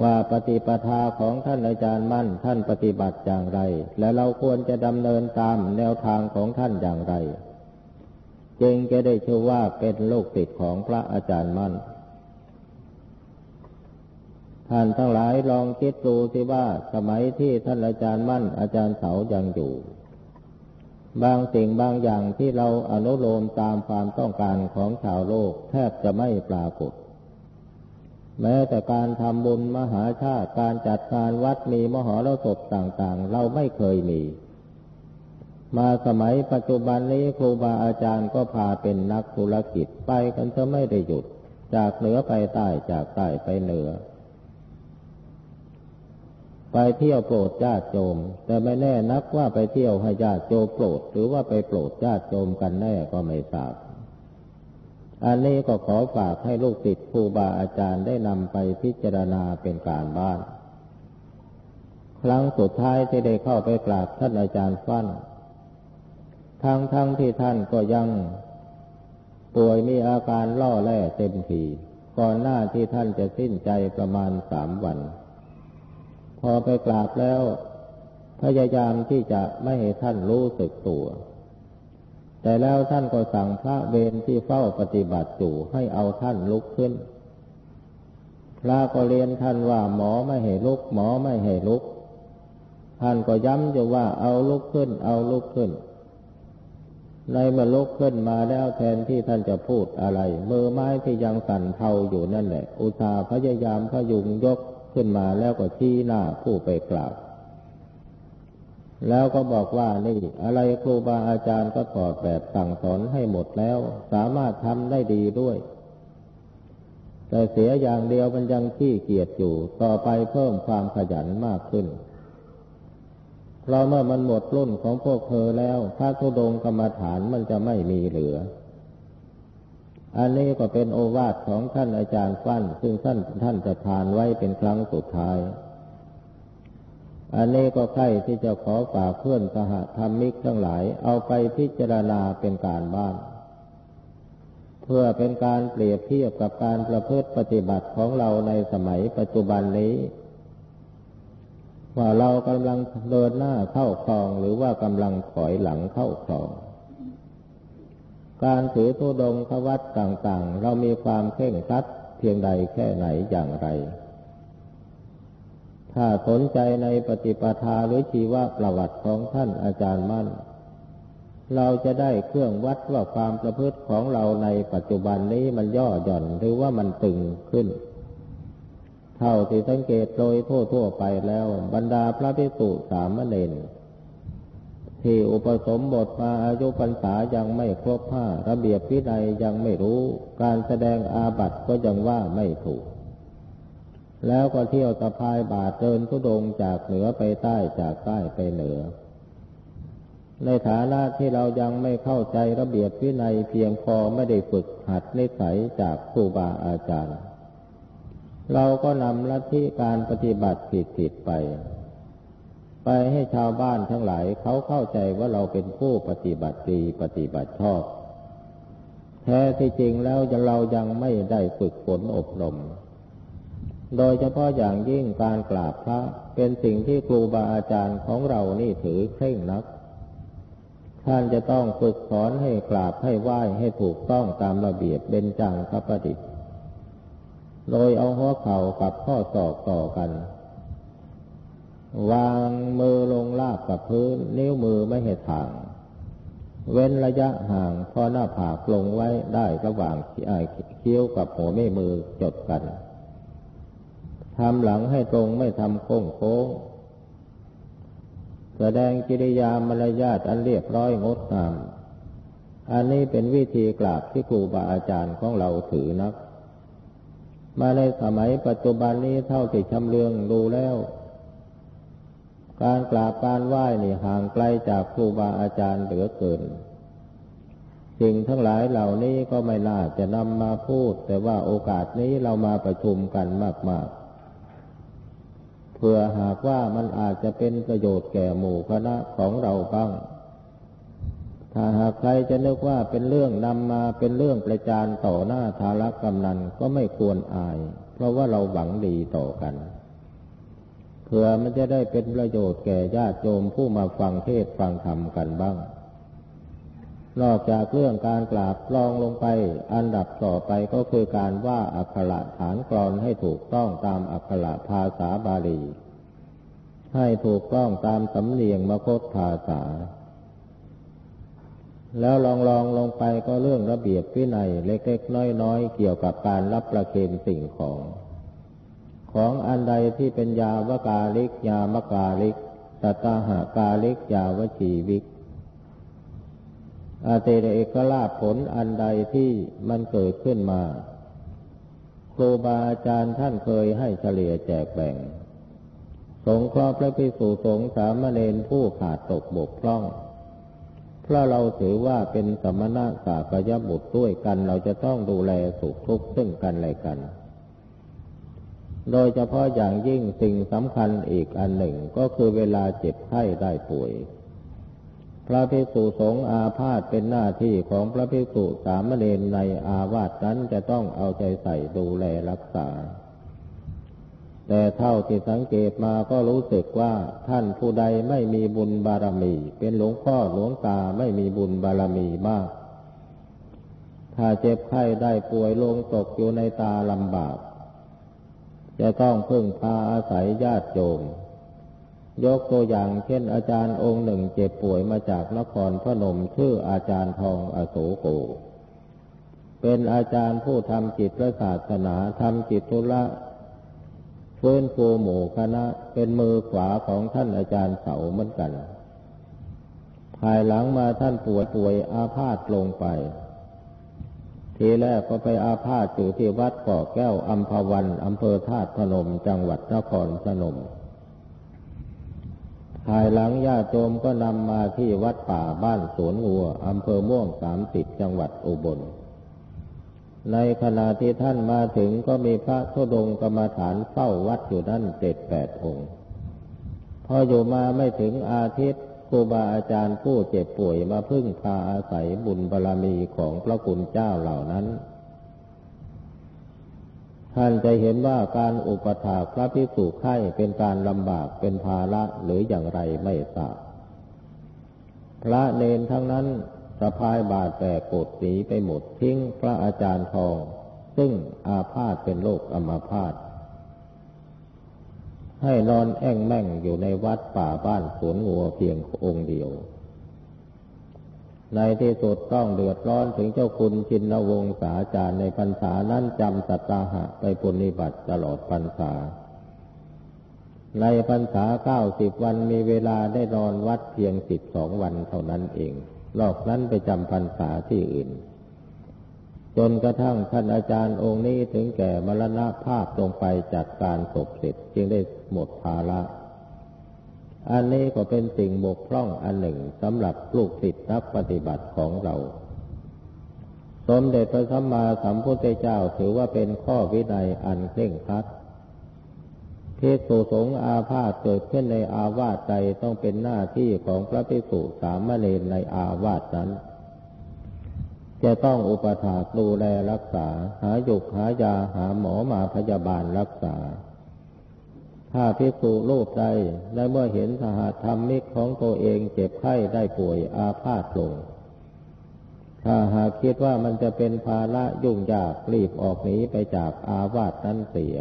ว่าปฏิปทาของท่านอาจารย์มั่นท่านปฏิบัติอย่างไร และเราควรจะดำเนินตามแนวทางของท่านอย่างไร จึงจะได้ชื่อว่าเป็นลูกศิษย์ของพระอาจารย์มั่น ท่านทั้งหลายลองคิดดูสิว่าสมัยที่ท่านอาจารย์มั่น อาจารย์เสายังอยู่ บางสิ่งบางอย่างที่เราอนุโลมตามความต้องการของชาวโลกแทบจะไม่ปรากฏ แม้แต่การทำบุญมหาชาติการจัดการวัดมีมหรสพต่างๆ เราไม่เคยมี มาสมัยปัจจุบันนี้ครูบาอาจารย์ก็พาเป็นนักธุรกิจไปกันจะไม่ได้หยุด จากเหนือไปใต้จากใต้ไปเหนือ ไปเที่ยวโปรดญาติโยมแต่ไม่แน่นักว่าไปเที่ยวให้ญาติโยมโปรด หรือว่าไปโปรดญาติโยมกันแน่ก็ไม่ทราบอันนี้ก็ขอฝากให้ลูกศิษย์ครูบาอาจารย์ได้นำไปพิจารณาเป็นการบ้าน ครั้งสุดท้ายที่ได้เข้าไปกราบท่านอาจารย์ฟั่น ทั้งทั้งที่ท่านก็ยังป่วยมีอาการล่อแร่เต็มทีก่อนหน้าที่ท่านจะสิ้นใจประมาณสามวัน พอไปกราบแล้ว พยายามที่จะไม่ให้ท่านรู้สึกตัว แต่แล้วท่านก็สั่งพระเวรที่เฝ้าปฏิบัติอยู่ให้เอาท่านลุกขึ้น พระก็เรียนท่านว่าหมอไม่ให้ลุก หมอไม่ให้ลุก ท่านก็ย้ำอยู่ว่าเอาลุกขึ้น เอาลุกขึ้น ในเมื่อลุกขึ้นมาแล้วแทนที่ท่านจะพูดอะไร มือไม้ที่ยังสั่นเทาอยู่นั่นแหละ อุตส่าห์พยายามพยุงยกขึ้นมาแล้วก็ชี้หน้าผู้ไปกล่าว แล้วก็บอกว่านี่ อะไรครูบาอาจารย์ก็ถอดแบบสั่งสอนให้หมดแล้ว สามารถทำได้ดีด้วย แต่เสียอย่างเดียวมันยังขี้เกียจอยู่ ต่อไปเพิ่มความขยันมากขึ้น เพราะเมื่อมันหมดรุ่นของพวกเธอแล้วพระธุดงกรรมฐานมันจะไม่มีเหลือ อันนี้ก็เป็นโอวาทของท่านอาจารย์ฟั่น ซึ่งท่านท่านจะทานไว้เป็นครั้งสุดท้าย อันนี้ก็ใครที่จะขอฝากเพื่อนสหธรรมิกทั้งหลาย เอาไปพิจารณาเป็นการบ้านเพื่อเป็นการเปรียบเทียบกับการประพฤติปฏิบัติของเราในสมัยปัจจุบันนี้ ว่าเรากำลังเดินหน้าเข้าคลองหรือว่ากำลังถอยหลังเข้าคลอง การถือตุดงขวัตต่างๆ เรามีความเข่งคัดเพียงใดแค่ไหนอย่างไร ถ้าสนใจในปฏิปทาหรือชีวประวัติของท่านอาจารย์มั่น เราจะได้เครื่องวัดว่าความประพฤติของเราในปัจจุบันนี้มันย่อหย่อนหรือว่ามันตึงขึ้น ท่าที่สังเกตโดยทั่วๆไปแล้ว บรรดาพระภิกษุสามเณรที่อุปสมบทมาอายุพรรษายังไม่ครบห้าระเบียบวินัยยังไม่รู้ การแสดงอาบัติก็ยังว่าไม่ถูก แล้วก็เที่ยวสะพายบาทเดินทุดงจากเหนือไปใต้จากใต้ไปเหนือ ในฐานะที่เรายังไม่เข้าใจระเบียบวินัยเพียงพอไม่ได้ฝึกหัดนิสัยจากครูบาอาจารย์ เราก็นำลัทธิการปฏิบัติผิดผิดไป ไปให้ชาวบ้านทั้งหลายเขาเข้าใจว่าเราเป็นผู้ปฏิบัติดีปฏิบัติชอบ แท้ที่จริงแล้วเรายังไม่ได้ฝึกฝนอบรม โดยเฉพาะอย่างยิ่งการกราบพระเป็นสิ่งที่ครูบาอาจารย์ของเรานี่ถือเคร่งนัก ท่านจะต้องฝึกสอนให้กราบให้ไหว้ให้ถูกต้องตามระเบียบเป็นจังพระประดิษฐ์ โดยเอาหัวเข่ากับข้อศอกต่อกัน วางมือลงลาบกับพื้น นิ้วมือไม่ให้ถ่าง เว้นระยะห่างพอหน้าผากลงไว้ได้ระหว่างเคี้ยวกับหัวแม่มือจดกันทำหลังให้ตรงไม่ทำโค้งโค้ง แสดงกิริยามารยาทอันเรียบร้อยงดงาม อันนี้เป็นวิธีกราบที่ครูบาอาจารย์ของเราถือนัก มาในสมัยปัจจุบันนี้เท่าที่ชำเลืองดูแล้ว การกราบการไหว้นี่ห่างไกลจากครูบาอาจารย์เหลือเกิน สิ่งทั้งหลายเหล่านี้ก็ไม่น่าจะนำมาพูด แต่ว่าโอกาสนี้เรามาประชุมกันมาก ๆ เพื่อหากว่ามันอาจจะเป็นประโยชน์แก่หมู่คณะของเราบ้าง ถ้าหากใครจะนึกว่าเป็นเรื่องนำมาเป็นเรื่องประจานต่อหน้าทารกำนันก็ไม่ควรอาย เพราะว่าเราหวังดีต่อกันเผื่อมันจะได้เป็นประโยชน์แก่ญาติโยมผู้มาฟังเทศฟังธรรมกันบ้าง นอกจากเรื่องการกราบลองลงไป อันดับต่อไปก็คือการว่าอักขระฐานกรอนให้ถูกต้องตามอักขระภาษาบาลี ให้ถูกต้องตามสำเนียงมคตภาษา แล้วลองลองลงไปก็เรื่องระเบียบวินัยเล็กๆน้อยๆเกี่ยวกับการรับประเคนสิ่งของ ของอันใดที่เป็นยาวกาลิก ยามกาลิกตตาหากาลิกยาวชีวิกอาเตเอกลาผลอันใดที่มันเกิดขึ้นมา ครูบาอาจารย์ท่านเคยให้เฉลี่ยแจกแบ่ง สงเคราะห์พระภิกษุสงฆ์สามเณรผู้ขาดตกบกพร่อง เพราะเราถือว่าเป็นสมณะสากยบุตรด้วยกัน เราจะต้องดูแลสุขทุกข์ซึ่งกันและกัน โดยเฉพาะอย่างยิ่งสิ่งสำคัญอีกอันหนึ่งก็คือเวลาเจ็บไข้ได้ป่วย พระภิกษุสงฆ์อาพาธเป็นหน้าที่ของพระภิกษุสามเณรในอาวาสนั้นจะต้องเอาใจใส่ดูแลรักษา แต่เท่าที่สังเกตมาก็รู้สึกว่าท่านผู้ใดไม่มีบุญบารมี เป็นหลวงพ่อหลวงตาไม่มีบุญบารมีมาก ถ้าเจ็บไข้ได้ป่วยลงตกอยู่ในตาลำบาก จะต้องพึ่งพาอาศัยญาติโยม ยกตัวอย่างเช่นอาจารย์องค์หนึ่งเจ็บป่วยมาจากนครพนมชื่ออาจารย์ทองอโศโกเป็นอาจารย์ผู้ทำจิตและศาสนาทำจิตธุระ ฟื้นฟูหมู่คณะเป็นมือขวาของท่านอาจารย์เสาเหมือนกัน ภายหลังมาท่านป่วยป่วยอาพาธลงไป ทีแรกก็ไปอาพาธอยู่ที่วัดเกาะแก้วอัมพวันอำเภอธาตุพนมจังหวัดนครพนมภายหลังญาติโยมก็นำมาที่วัดป่าบ้านสวนงัวอำเภอม่วงสามสิบจังหวัดอุบล ในขณะที่ท่านมาถึงก็มีพระธุดงกรรมฐานเฝ้าวัดอยู่นั่นเจ็ดแปดองค์พออยู่มาไม่ถึงอาทิตย์ครูบาอาจารย์ผู้เจ็บป่วยมาพึ่งพาอาศัยบุญบารรมีของพระคุณเจ้าเหล่านั้น ท่านจะเห็นว่าการอุปถากพระภิกษุไข้เป็นการลำบากเป็นภาระหรืออย่างไรไม่ทราบพระเนนทั้งนั้นะพายบาดแตกกดสีไปหมดทิ้งพระอาจารย์ทอง ซึ่งอาพาธเป็นโรคอัมาพาธให้นอนแอ่งแม่งอยู่ในวัดป่าบ้านสวนงัวเพียงองค์เดียว ในที่สุดต้องเดือดร้อนถึงเจ้าคุณชินวงศาจารย์ในพรรษานั้นจำสัตตาหะไปปุณิบัติตลอดพรรษา ในพรรษาเก้าสิบวันมีเวลาได้นอนวัดเพียงสิบสองวันเท่านั้นเอง นอกนั้นไปจำพรรษาที่อื่น จนกระทั่งท่านอาจารย์องค์นี้ถึงแก่มรณภาพลงไปจากการศพเสร็จจึงได้หมดภาระอันนี้ก็เป็นสิ่งบกพร่องอันหนึ่งสำหรับลูกศิษย์นักปฏิบัติของเรา สมเด็จพระสัมมาสัมพุทธเจ้าถือว่าเป็นข้อวินัยอันเคร่งครัด ษุสงฆ์อาพาธเกิดขึ้นในอาวาสใดต้องเป็นหน้าที่ของพระภิกษุสามเณรในอาวาสนั้น จะต้องอุปถากดูแลรักษา หาหยุกหายาหาหมอมาพยาบาลรักษา ถ้าภิกษุรูปใดและเมื่อเห็นสหธรรมิกของตัวเองเจ็บไข้ได้ป่วยอาพาธลงถ้าหากคิดว่ามันจะเป็นภาระยุ่งยากรีบออกหนีไปจากอาวาสนั้นเสีย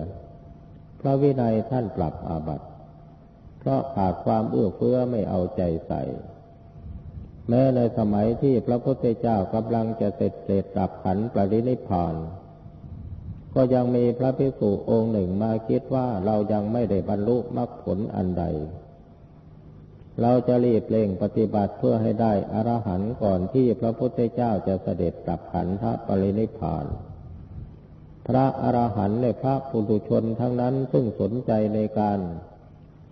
พระวินัยท่านปรับอาบัติ เพราะขาดความเอื้อเฟื้อไม่เอาใจใส่ แม้ในสมัยที่พระพุทธเจ้ากำลังจะเสร็จเสร็จดับขันปรินิพาน ก็ยังมีพระภิกษุองค์หนึ่งมาคิดว่าเรายังไม่ได้บรรลุมรรคผลอันใด เราจะรีบเร่งปฏิบัติเพื่อให้ได้อรหันต์ก่อนที่พระพุทธเจ้าจะเสด็จดับขันธปรินิพานพ พระอรหันต์และพระปุถุชนทั้งนั้นซึ่งสนใจในการ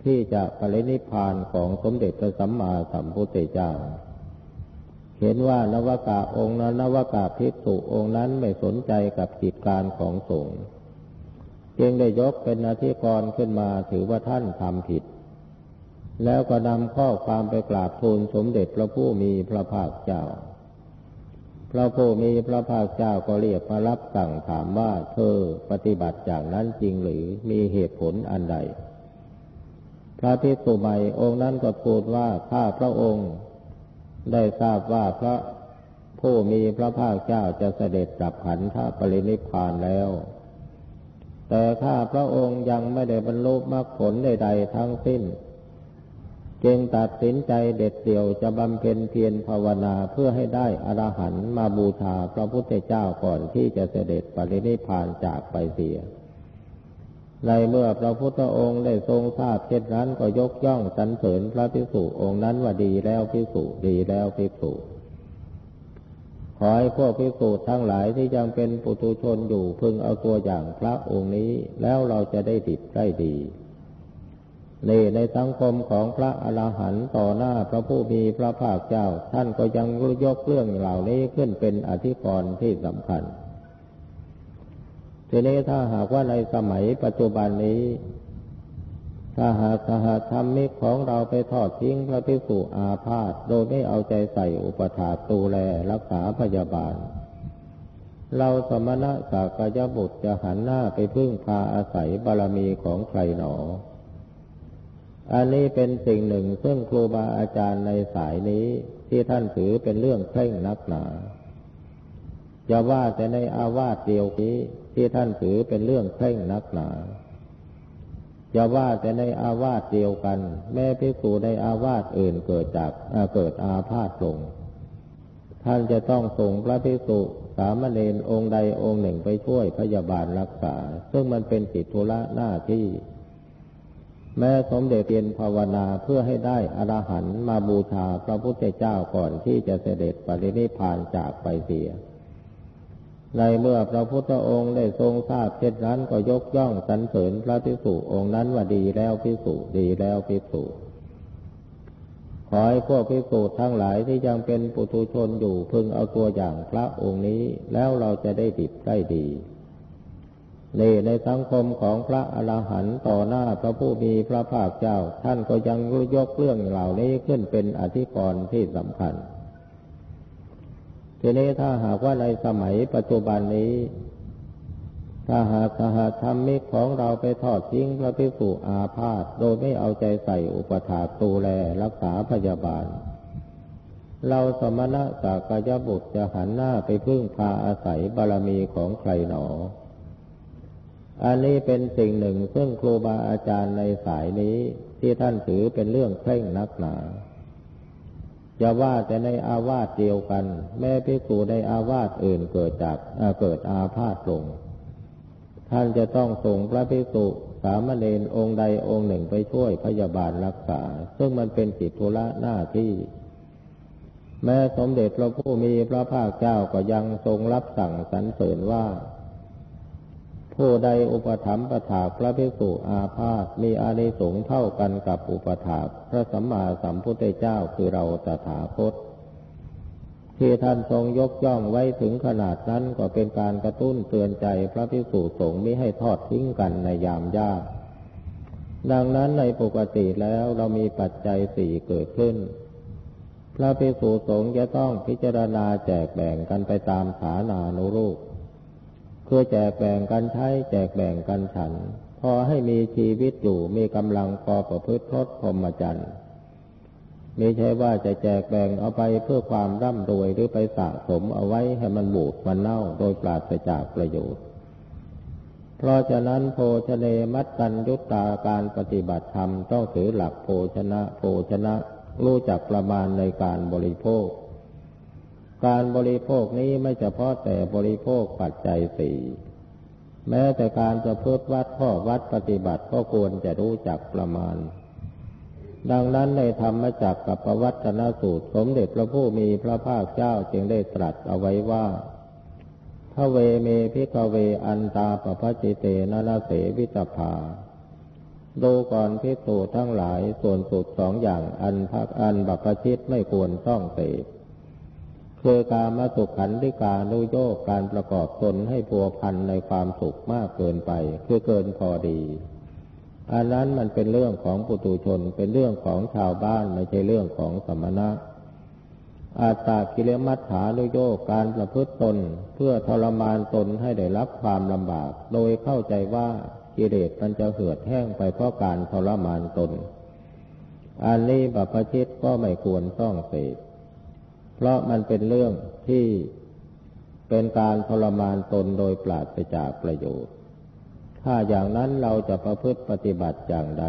ที่จะปรินิพานของสมเด็จพระสัมมาสัมพุทธเจ้า เห็นว่านวากาองค์นั้นนวากาภิกษุองค์นั้นไม่สนใจกับกิจการของสงฆ์จึงได้ยกเป็นอธิกรขึ้นมาถือว่าท่านทำผิด แล้วก็นำข้อความไปกราบทูลสมเด็จพระผู้มีพระภาคเจ้า พระผู้มีพระภาคเจ้าก็เรียกมารับสั่งถามว่าเธอปฏิบัติจากนั้นจริงหรือมีเหตุผลอันใด พระภิกษุใหม่องค์นั้นก็พูดว่าข้าพระองค์ได้ทราบว่าพระผู้มีพระภาคเจ้าจะเสด็จดับขันธปรินิพพานแล้ว แต่ข้าพระองค์ยังไม่ได้บรรลุมรรคผลใดๆทั้งสิ้น จึงตัดสินใจเด็ดเดี่ยวจะบำเพ็ญเพียรภาวนาเพื่อให้ได้อรหันต์มาบูชาพระพุทธเจ้าก่อนที่จะเสด็จปรินิพานจากไปเสีย ในเมื่อพระพุทธองค์ได้ทรงทราบเช่นนั้นก็ยกย่องสรรเสริญพระภิกษุองค์นั้นว่าดีแล้วภิกษุดีแล้วภิกษุขอให้พวกภิกษุทั้งหลายที่ยังเป็นปุถุชนอยู่พึงเอาตัวอย่างพระองค์นี้ แล้วเราจะได้ดิบได้ดี นี่ในสังคมของพระอรหันต์ต่อหน้าพระผู้มีพระภาคเจ้า ท่านก็ยังยกเรื่องเหล่านี้ขึ้นเป็นอธิกรณ์ที่สำคัญ ทีนี้ถ้าหากว่าในสมัยปัจจุบันนี้ ถ้าหากสหธรรมิกของเราไปทอดทิ้งพระภิกษุอาพาธโดยไม่เอาใจใส่อุปถาตูแลรักษาพยาบาล เราสมณะสากยบุตรจะหันหน้าไปพึ่งพาอาศัยบารมีของใครหนอ อันนี้เป็นสิ่งหนึ่งซึ่งครูบาอาจารย์ในสายนี้ที่ท่านถือเป็นเรื่องเคร่งนักหนาจะว่าแต่ในอาวาสเดียวนี้ที่ท่านถือเป็นเรื่องเคร่งนักหนาจะว่าแต่ในอาวาสเดียวกัน แม้พิสูในอาวาสอื่นเกิดจากเกิดอาพาธลง ท่านจะต้องส่งพระพิสุสามเณรองค์ใดองค์หนึ่งไปช่วยพยาบาลรักษา ซึ่งมันเป็นกิจธุระหน้าที่ แม้สมเด็จเตียนภาวนาเพื่อให้ได้อรหันต์มาบูชาพระพุทธเจ้าก่อนที่จะเสด็จปรินิพานจากไปเสีย ในเมื่อพระพุทธองค์ได้ทรงทราบเช่นนั้นก็ยกย่องสรรเสริญพระพิสุองค์นั้นว่าดีแล้วพิสุดีแล้วพิสุขอให้พวกพิสุทั้งหลายที่ยังเป็นปุถุชนอยู่พึงเอาตัวอย่างพระองค์นี้ แล้วเราจะได้ดิบได้ดี นี่ในสังคมของพระอรหันต์ต่อหน้าพระผู้มีพระภาคเจ้า ท่านก็ยังยกเรื่องเหล่านี้ขึ้นเป็นอธิกรณ์ที่สำคัญ ทีนี้ถ้าหากว่าในสมัยปัจจุบันนี้ ถ้าหากสหธรรมิกของเราไปทอดทิ้งพระภิกษุอาพาธโดยไม่เอาใจใส่อุปถาตูแลรักษาพยาบาล เราสมณะสากยบุตรจะหันหน้าไปพึ่งพาอาศัยบารมีของใครหนอ อันนี้เป็นสิ่งหนึ่งซึ่งครูบาอาจารย์ในสายนี้ที่ท่านถือเป็นเรื่องเคร่งนักหนาจะว่าแต่ในอาวาสเดียวกัน แม้พิสูในอาวาสอื่นเกิดจากเกิดอาพาธลงท่านจะต้องส่งพระพิสุสามเณรองค์ใดองค์หนึ่งไปช่วยพยาบาลรักษา ซึ่งมันเป็นกิจธุระหน้าที่ แม้สมเด็จพระผู้มีพระภาคเจ้าก็ยังทรงรับสั่งสรรเสริญว่า ผู้ใดอุปถัมภ์ประถาพระภิกษุอาพาธมีอานิสงส์เท่ากันกับอุปถาพระสัมมาสัมพุทธเจ้าคือเราตถาคตที่ท่านทรงยกย่องไว้ถึงขนาดนั้นก็เป็นการกระตุ้นเตือนใจพระภิกษุสงฆ์ไม่ให้ทอดทิ้งกันในยามยากดังนั้นในปกติแล้วเรามีปัจจัยสี่เกิดขึ้น พระภิกษุสงฆ์จะต้องพิจารณาแจกแบ่งกันไปตามฐานานุรูป คือแจกแบ่งกันใช้แจกแบ่งกันฉัน พอให้มีชีวิตอยู่มีกำลังพอประพฤติทศพรหมจรรย์ไม่ใช่ว่าจะแจกแบ่งเอาไปเพื่อความร่ำรวยหรือไปสะสมเอาไว้ให้มันบูดมันเน่าโดยปราศจากประโยชน์ เพราะฉะนั้นโภชเนมัตตัญยุตตาการปฏิบัติธรรมต้องถือหลักโภชนะโภชนะรู้จักประมาณในการบริโภค การบริโภคนี้ไม่เฉพาะแต่บริโภคปัจจัยสี่แม้แต่การจะพูดวัตรข้อวัตรปฏิบัติก็ควรจะรู้จักประมาณ ดังนั้นในธรรมจักกัปปวัตนสูตร สมเด็จพระผู้มีพระภาคเจ้าจึงได้ตรัสเอาไว้ว่าทเวเม ภิกขเวอันตา ปัพพชิเตนะ นะ เสวิตัพพาดูก่อนภิกษุทั้งหลายส่วนสุดสองอย่างอันพักอันบรรพชิตไม่ควรต้องเสพ คือการมาสุขขันธิการนุโยกการประกอบตนให้พัวพันในความสุขมากเกินไป คือเกินพอดี อันนั้นมันเป็นเรื่องของปุตุชนเป็นเรื่องของชาวบ้านไม่ใช่เรื่องของสมณะ อาตากิเลมัฏฐานุโยกการประพฤติตนเพื่อทรมานตนให้ได้รับความลำบาก โดยเข้าใจว่ากิเลสมันจะเหือดแห้งไปเพราะการทรมานตน อันนี้บัพชิตก็ไม่ควรต้องเสพ เพราะมันเป็นเรื่องที่เป็นการทรมานตนโดยปราศจากประโยชน์ ถ้าอย่างนั้นเราจะประพฤติปฏิบัติอย่างใด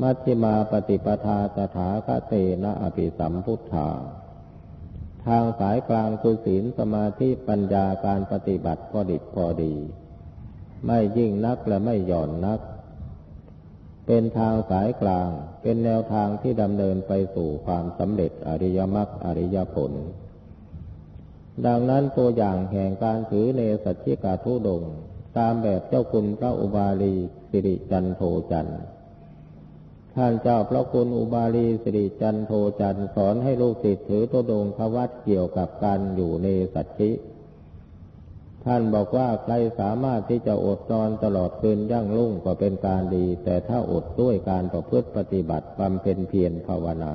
มัชฌิมาปฏิปทาตถาคเตนะอภิสัมพุทธา ทางสายกลางคือศีลสมาธิปัญญาการปฏิบัติพอดิบพอดี ไม่ยิ่งนักและไม่หย่อนนัก เป็นทางสายกลาง เป็นแนวทางที่ดำเนินไปสู่ความสำเร็จอริยมรรคอริยผล ดังนั้นตัวอย่างแห่งการถือเนสัจจิกาทุดง ตามแบบเจ้าคุณพระอุบาลีสิริจันโทจันท่านเจ้าพระคุณอุบาลีสิริจันโทจันสอนให้ลูกศิษย์ถือตัวดงขวัตเกี่ยวกับการอยู่ในสัจจิ ท่านบอกว่าใครสามารถที่จะอดนอนตลอดคืนยั่งลุ่งก็เป็นการดี แต่ถ้าอดด้วยการประพฤติปฏิบัติบำเพ็ญเพียรภาวนา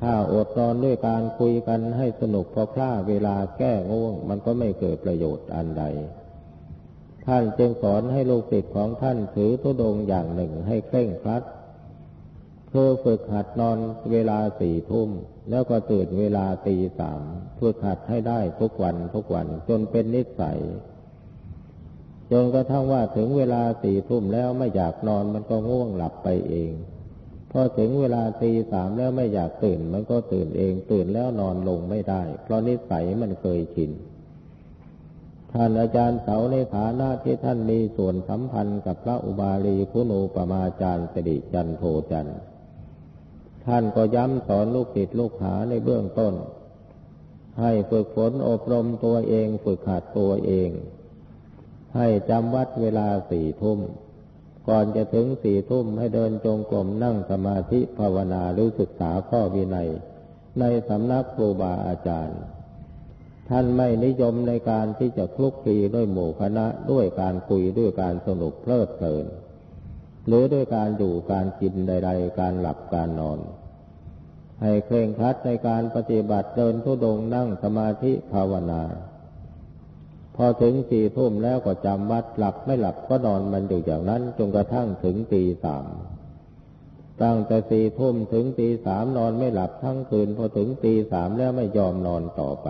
ถ้าอดนอนด้วยการคุยกันให้สนุกพอพลาเวลาแก้ง่วง มันก็ไม่เกิดประโยชน์อันใด ท่านจึงสอนให้ลูกศิษย์ของท่านถือทุดงอย่างหนึ่งให้เคร่งครัด คือฝึกหัดนอนเวลาสี่ทุ่ม แล้วก็ตื่นเวลาตีสามฝึกหัดให้ได้ทุกวันทุกวันจนเป็นนิสัยจนกระทั่งว่าถึงเวลาสี่ทุ่มแล้วไม่อยากนอนมันก็ง่วงหลับไปเองพอถึงเวลาตีสามแล้วไม่อยากตื่น มันก็ตื่นเองตื่นแล้วนอนลงไม่ได้ เพราะนิสัยมันเคยชินท่านอาจารย์เสาในฐานะที่ท่านมีส่วนสัมพันธ์กับพระอุบาลีคุณูปมาจารย์สิริจันโทจันทร์ ท่านก็ย้ำสอนลูกศิษย์ลูกหาในเบื้องต้น ให้ฝึกฝนอบรมตัวเองฝึกหัดตัวเอง ให้จำวัดเวลาสี่ทุ่ม ก่อนจะถึงสี่ทุ่มให้เดินจงกรมนั่งสมาธิภาวนาหรือศึกษาข้อวินัย ในสำนักครูบาอาจารย์ ท่านไม่นิยมในการที่จะคลุกคลีด้วยหมู่คณะด้วยการคุยด้วยการสนุกเพลิดเพลิน หรือด้วยการอยู่การกินใด ๆ การหลับการนอน ให้เคร่งครัดในการปฏิบัติเดินทุดงนั่งสมาธิภาวนา พอถึงสี่ทุ่มแล้วก็จำวัดหลับไม่หลับก็นอนมันอยู่อย่างนั้นจนกระทั่งถึงตีสามตั้งแต่สี่ทุ่มถึงตีสามนอนไม่หลับทั้งคืนพอถึงตีสามแล้วไม่ยอมนอนต่อไป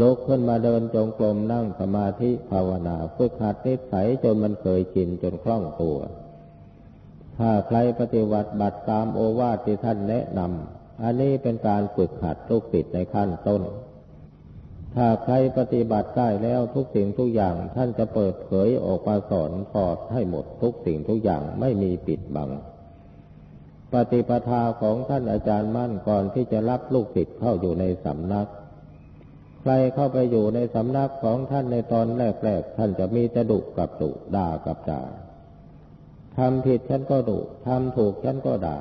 ลุกขึ้นมาเดินจงกรมนั่งสมาธิภาวนาฝึกหัดนิสัยจนมันเคยชินจนคล่องตัว ถ้าใครปฏิบัติบัตรตามโอวาทที่ท่านแนะนำอันนี้เป็นการฝึกหัดลูกศิษย์ในขั้นต้น ถ้าใครปฏิบัติได้แล้วทุกสิ่งทุกอย่างท่านจะเปิดเผยออกมาสอนถอดให้หมดทุกสิ่งทุกอย่างไม่มีปิดบัง ปฏิปทาของท่านอาจารย์มั่นก่อนที่จะรับลูกศิษย์เข้าอยู่ในสำนักใครเข้าไปอยู่ในสำนักของท่านในตอนแรกๆ ท่านจะมีแต่ดุกับดุด่ากับด่า ทำผิดฉันก็ดุทำถูกฉันก็ด่า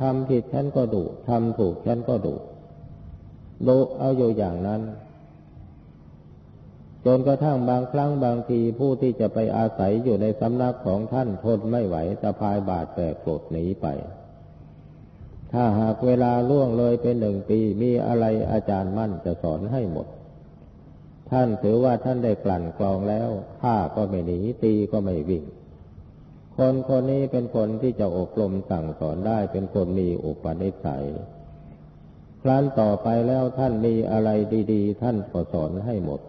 ทำผิดฉันก็ดุทำถูกฉันก็ดุดุเอาอยู่อย่างนั้น จนกระทั่งบางครั้งบางทีผู้ที่จะไปอาศัยอยู่ในสำนักของท่านทนไม่ไหวจะพายบาดแตกโกรธหนีไป ถ้าหากเวลาล่วงเลยเป็นหนึ่งปีมีอะไรอาจารย์มั่นจะสอนให้หมด ท่านถือว่าท่านได้กลั่นกรองแล้วฆ่าก็ไม่หนีตีก็ไม่วิ่ง คนคนนี้เป็นคนที่จะอบรมสั่งสอนได้เป็นคนมีอุปนิสัย ครั้นต่อไปแล้วท่านมีอะไรดี ๆ ท่านก็สอนให้หมด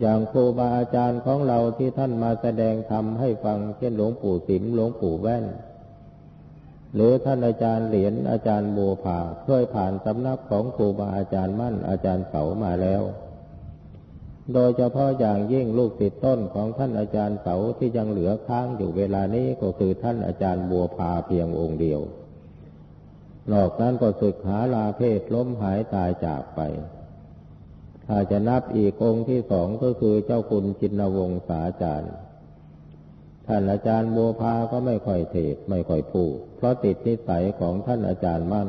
อย่างครูบาอาจารย์ของเราที่ท่านมาแสดงธรรมให้ฟัง เช่นหลวงปู่สิมหลวงปู่แว่น หรือท่านอาจารย์เหรียญอาจารย์บัวผาเคยผ่านสำนักของครูบาอาจารย์มั่นอาจารย์เสามาแล้ว โดยเฉพาะอย่างยิ่งลูกติดต้นของท่านอาจารย์เสาที่ยังเหลือค้างอยู่เวลานี้ก็คือท่านอาจารย์บัวพาเพียงองค์เดียว นอกนั้นก็ศึกหาลาเพศล้มหายตายจากไป ถ้าจะนับอีกองค์ที่สองก็คือเจ้าคุณจินวงศาจารย์ ท่านอาจารย์บัวพาก็ไม่ค่อยเทศไม่ค่อยพูดเพราะติดนิสัยของท่านอาจารย์มั่น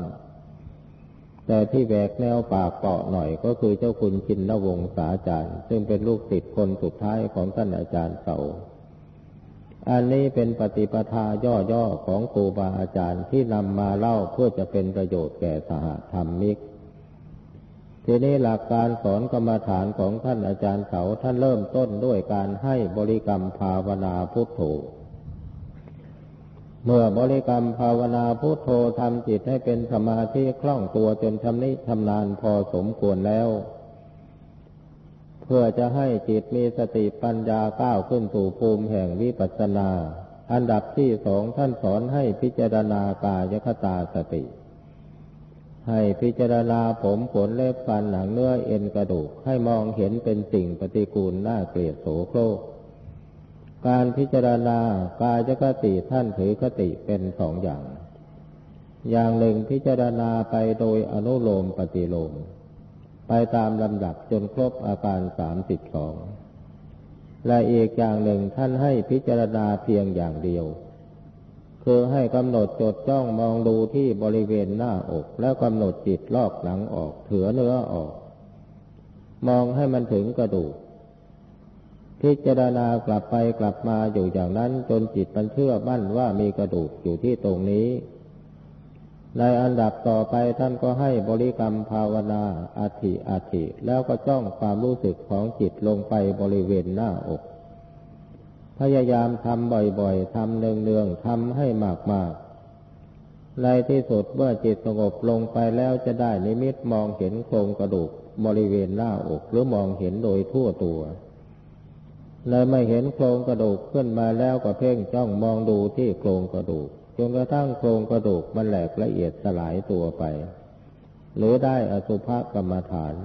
แต่ที่แบกแนวปากเปาะหน่อยก็คือเจ้าคุณชินนวงศาจารย์ ซึ่งเป็นลูกศิษย์คนสุดท้ายของท่านอาจารย์เสาอันนี้เป็นปฏิปทาย่อๆของครูบาอาจารย์ที่นำมาเล่าเพื่อจะเป็นประโยชน์แก่สหธรรมิก ทีนี้หลักการสอนกรรมฐานของท่านอาจารย์เสาท่านเริ่มต้นด้วยการให้บริกรรมภาวนาพุทโธ เมื่อบริกรรมภาวนาพุทโธทำจิตให้เป็นสมาธิคล่องตัวจนชำนิชำนาญพอสมควรแล้ว เพื่อจะให้จิตมีสติปัญญาก้าวขึ้นสู่ภูมิแห่งวิปัสสนา อันดับที่สองท่านสอนให้พิจารณากายคตาสติ ให้พิจารณาผมขนเล็บฟันหนังเนื้อเอ็นกระดูกให้มองเห็นเป็นสิ่งปฏิกูลน่าเกลียดโสโครก การพิจารณากายคติท่านถือคติเป็นสองอย่าง อย่างหนึ่งพิจารณาไปโดยอนุโลมปฏิโลม ไปตามลำดับจนครบอาการสามสิบสองและอีกอย่างหนึ่งท่านให้พิจารณาเพียงอย่างเดียว คือให้กำหนดจดจ้องมองดูที่บริเวณหน้าอกแล้วกำหนดจิตลอกหลังออกเถือเนื้อออก มองให้มันถึงกระดูก พิจารณากลับไปกลับมาอยู่อย่างนั้นจนจิตมันเชื่อมั่นว่ามีกระดูกอยู่ที่ตรงนี้ ในอันดับต่อไปท่านก็ให้บริกรรมภาวนาอธิอาธิแล้วก็จ้องความรู้สึกของจิตลงไปบริเวณหน้าอก พยายามทำบ่อยๆทำเนืองๆทำให้มากๆในที่สุดเมื่อจิตสงบลงไปแล้วจะได้นิมิตมองเห็นโครงกระดูกบริเวณหน้าอกหรือมองเห็นโดยทั่วตัว เลยไม่เห็นโครงกระดูกขึ้นมาแล้วก็เพ่งจ้องมองดูที่โครงกระดูกจนกระทั่งโครงกระดูกมันแหลกละเอียดสลายตัวไป หรือได้อสุภกรรมฐาน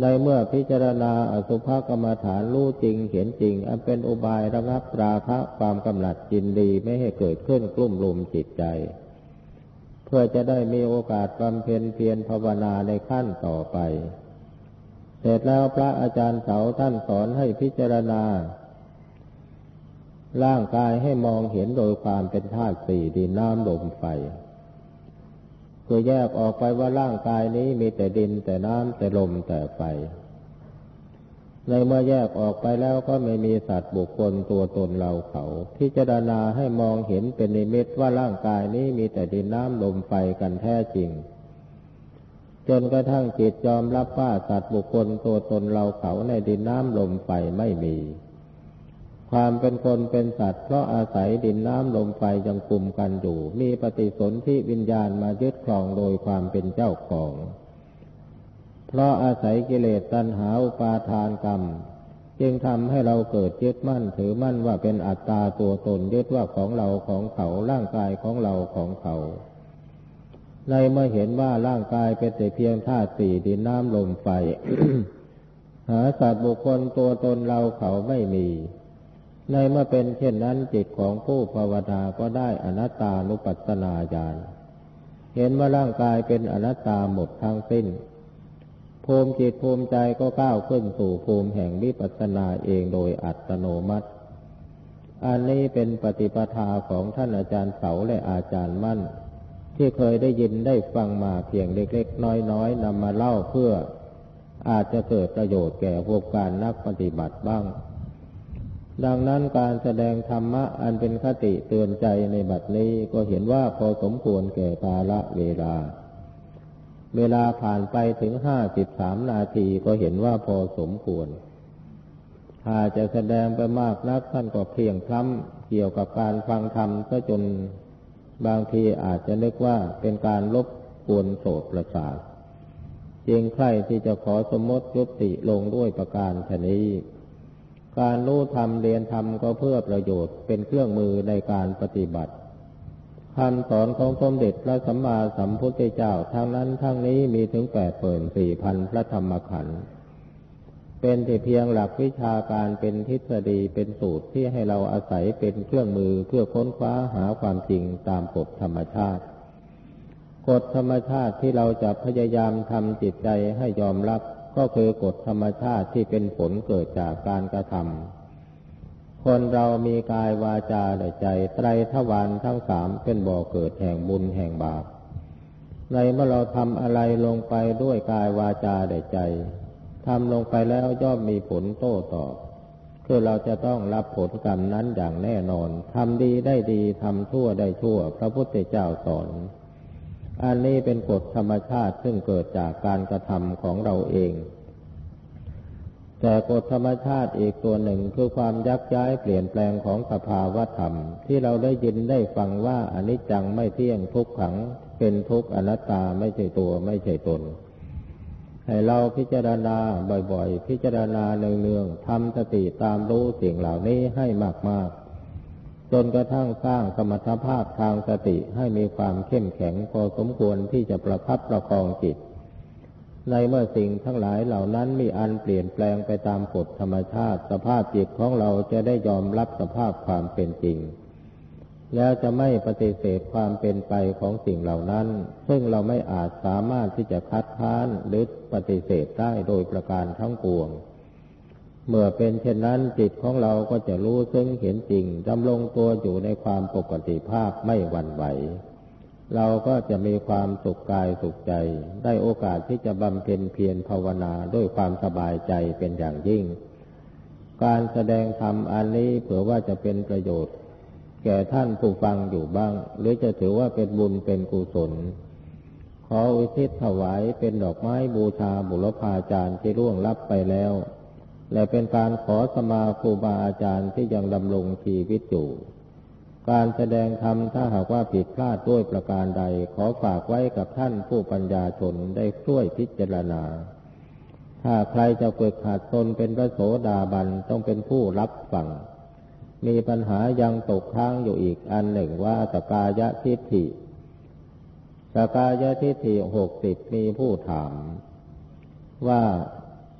ในเมื่อพิจารณาอสุภกรรมฐานรู้จริงเห็นจริง อันเป็นอุบายระงับราคะความกำหนัดจินดีไม่ให้เกิดขึ้นกลุ่มลุมจิตใจ เพื่อจะได้มีโอกาสบำเพ็ญเพียรภาวนาในขั้นต่อไป เสร็จแล้วพระอาจารย์เสาท่านสอนให้พิจารณา ร่างกายให้มองเห็นโดยความเป็นธาตุสี่ดินน้ำลมไฟคือแยกออกไปว่าร่างกายนี้มีแต่ดินแต่น้ำแต่ลมแต่ไฟ ในเมื่อแยกออกไปแล้วก็ไม่มีสัตว์บุคคลตัวตนเราเขา พิจารณาให้มองเห็นเป็นนิมิตว่าร่างกายนี้มีแต่ดินน้ำลมไฟกันแท้จริง จนกระทั่งจิตยอมรับว่าสัตว์บุคคลตัวตนเราเขาในดินน้ำลมไฟไม่มี ความเป็นคนเป็นสัตว์ เพราะอาศัยดินน้ำลมไฟยังกลุ่มกันอยู่ มีปฏิสนธิวิญญาณมายึดครองโดยความเป็นเจ้าของ เพราะอาศัยกิเลสตัณหาอุปาทานกรรม จึงทำให้เราเกิดยึดมั่นถือมั่นว่าเป็นอัตตาตัวตนยึดว่าของเราของเขาร่างกายของเราของเขา ในเมื่อเห็นว่าร่างกายเป็นแต่เพียงธาตุสี่ดินน้ำลมไฟ หาสัตว์บุคคลตัวตนเราเขาไม่มี ในเมื่อเป็นเช่นนั้นจิตของผู้ภาวนาก็ได้อนัตตานุปัสสนาญาณเห็นว่าร่างกายเป็นอนัตตาหมดทั้งสิ้น ภูมิจิตภูมิใจก็ก้าวขึ้นสู่ภูมิแห่งวิปัสสนาเองโดยอัตโนมัติ อันนี้เป็นปฏิปทาของท่านอาจารย์เสาและอาจารย์มั่น ที่เคยได้ยินได้ฟังมาเพียงเล็กๆ น้อยๆนำมาเล่าเพื่ออาจจะเกิดประโยชน์แก่พวกการนักปฏิบัติบ้าง ดังนั้นการแสดงธรรมะอันเป็นคติเตือนใจในบัดนี้ก็เห็นว่าพอสมควรแก่กาละเวลา เวลาผ่านไปถึงห้าสิบสามนาทีก็เห็นว่าพอสมควร ถ้าจะแสดงไปมากนักท่านก็เพียงพล้ำเกี่ยวกับการฟังธรรมก็จน บางทีอาจจะนึกว่าเป็นการลบกวนโสดประสาทจึงใครที่จะขอสมมติยุติลงด้วยประการชนี้ การรู้ธรรมเรียนธรรมก็เพื่อประโยชน์เป็นเครื่องมือในการปฏิบัติคำสอนของสมเด็จพระสัมมาสัมพุทธเจ้าทางนั้นทั้งนี้มีถึงแปดเปิ่นสี่พันพระธรรมขันธ์ เป็นแต่เพียงหลักวิชาการเป็นทฤษฎีเป็นสูตรที่ให้เราอาศัยเป็นเครื่องมือเพื่อค้นคว้าหาความจริงตามกฎธรรมชาติ กฎธรรมชาติที่เราจะพยายามทำจิตใจให้ยอมรับก็คือกฎธรรมชาติที่เป็นผลเกิดจากการกระทำคนเรามีกายวาจาและใจไตรทวารทั้งสามเป็นบ่อเกิดแห่งบุญแห่งบาปในเมื่อเราทำอะไรลงไปด้วยกายวาจาและใจ ทำลงไปแล้วย่อมมีผลโต้ตอบ คือเราจะต้องรับผลกรรมนั้นอย่างแน่นอนทำดีได้ดีทำชั่วได้ชั่ว พระพุทธเจ้าสอน อันนี้เป็นกฎธรรมชาติซึ่งเกิดจากการกระทำของเราเอง แต่กฎธรรมชาติอีกตัวหนึ่งคือความยักย้ายเปลี่ยนแปลงของสภาวะธรรม ที่เราได้ยินได้ฟังว่าอนิจจังไม่เที่ยงทุกขัง เป็นทุกข์อนัตตาไม่ใช่ตัวไม่ใช่ตน ให้เราพิจารณาบ่อยๆ พิจารณาเนืองๆทำสติตามรู้สิ่งเหล่านี้ให้มากๆ จนกระทั่งสร้างสมรรถภาพทางสติให้มีความเข้มแข็งพอสมควรที่จะประคับประคองจิต ในเมื่อสิ่งทั้งหลายเหล่านั้นมีอันเปลี่ยนแปลงไปตามกฎธรรมชาติ สภาพจิตของเราจะได้ยอมรับสภาพความเป็นจริง แล้วจะไม่ปฏิเสธความเป็นไปของสิ่งเหล่านั้น ซึ่งเราไม่อาจสามารถที่จะคัดค้านหรือปฏิเสธได้โดยประการทั้งปวง เมื่อเป็นเช่นนั้นจิตของเราก็จะรู้ซึ่งเห็นจริงดำรงตัวอยู่ในความปกติภาพไม่หวั่นไหว เราก็จะมีความสุขกายสุขใจ ได้โอกาสที่จะบำเพ็ญเพียรภาวนาด้วยความสบายใจเป็นอย่างยิ่งการแสดงธรรมอันนี้เผื่อว่าจะเป็นประโยชน์ แก่ท่านผู้ฟังอยู่บ้าง หรือจะถือว่าเป็นบุญเป็นกุศล ขออุทิศถวายเป็นดอกไม้บูชาบุรพาจารย์ที่ร่วงลับไปแล้ว และเป็นการขอสมาครูบาอาจารย์ที่ยังดำรงชีวิตอยู่การแสดงธรรมถ้าหากว่าผิดพลาดด้วยประการใด ขอฝากไว้กับท่านผู้ปัญญาชนได้ช่วยพิจารณา ถ้าใครจะฝึกหัดตนเป็นพระโสดาบันต้องเป็นผู้รับฟัง มีปัญหายังตกค้างอยู่อีกอันหนึ่งว่าสกายะทิฏฐิสกายะทิฏฐิหกสิบมีผู้ถาม ว่า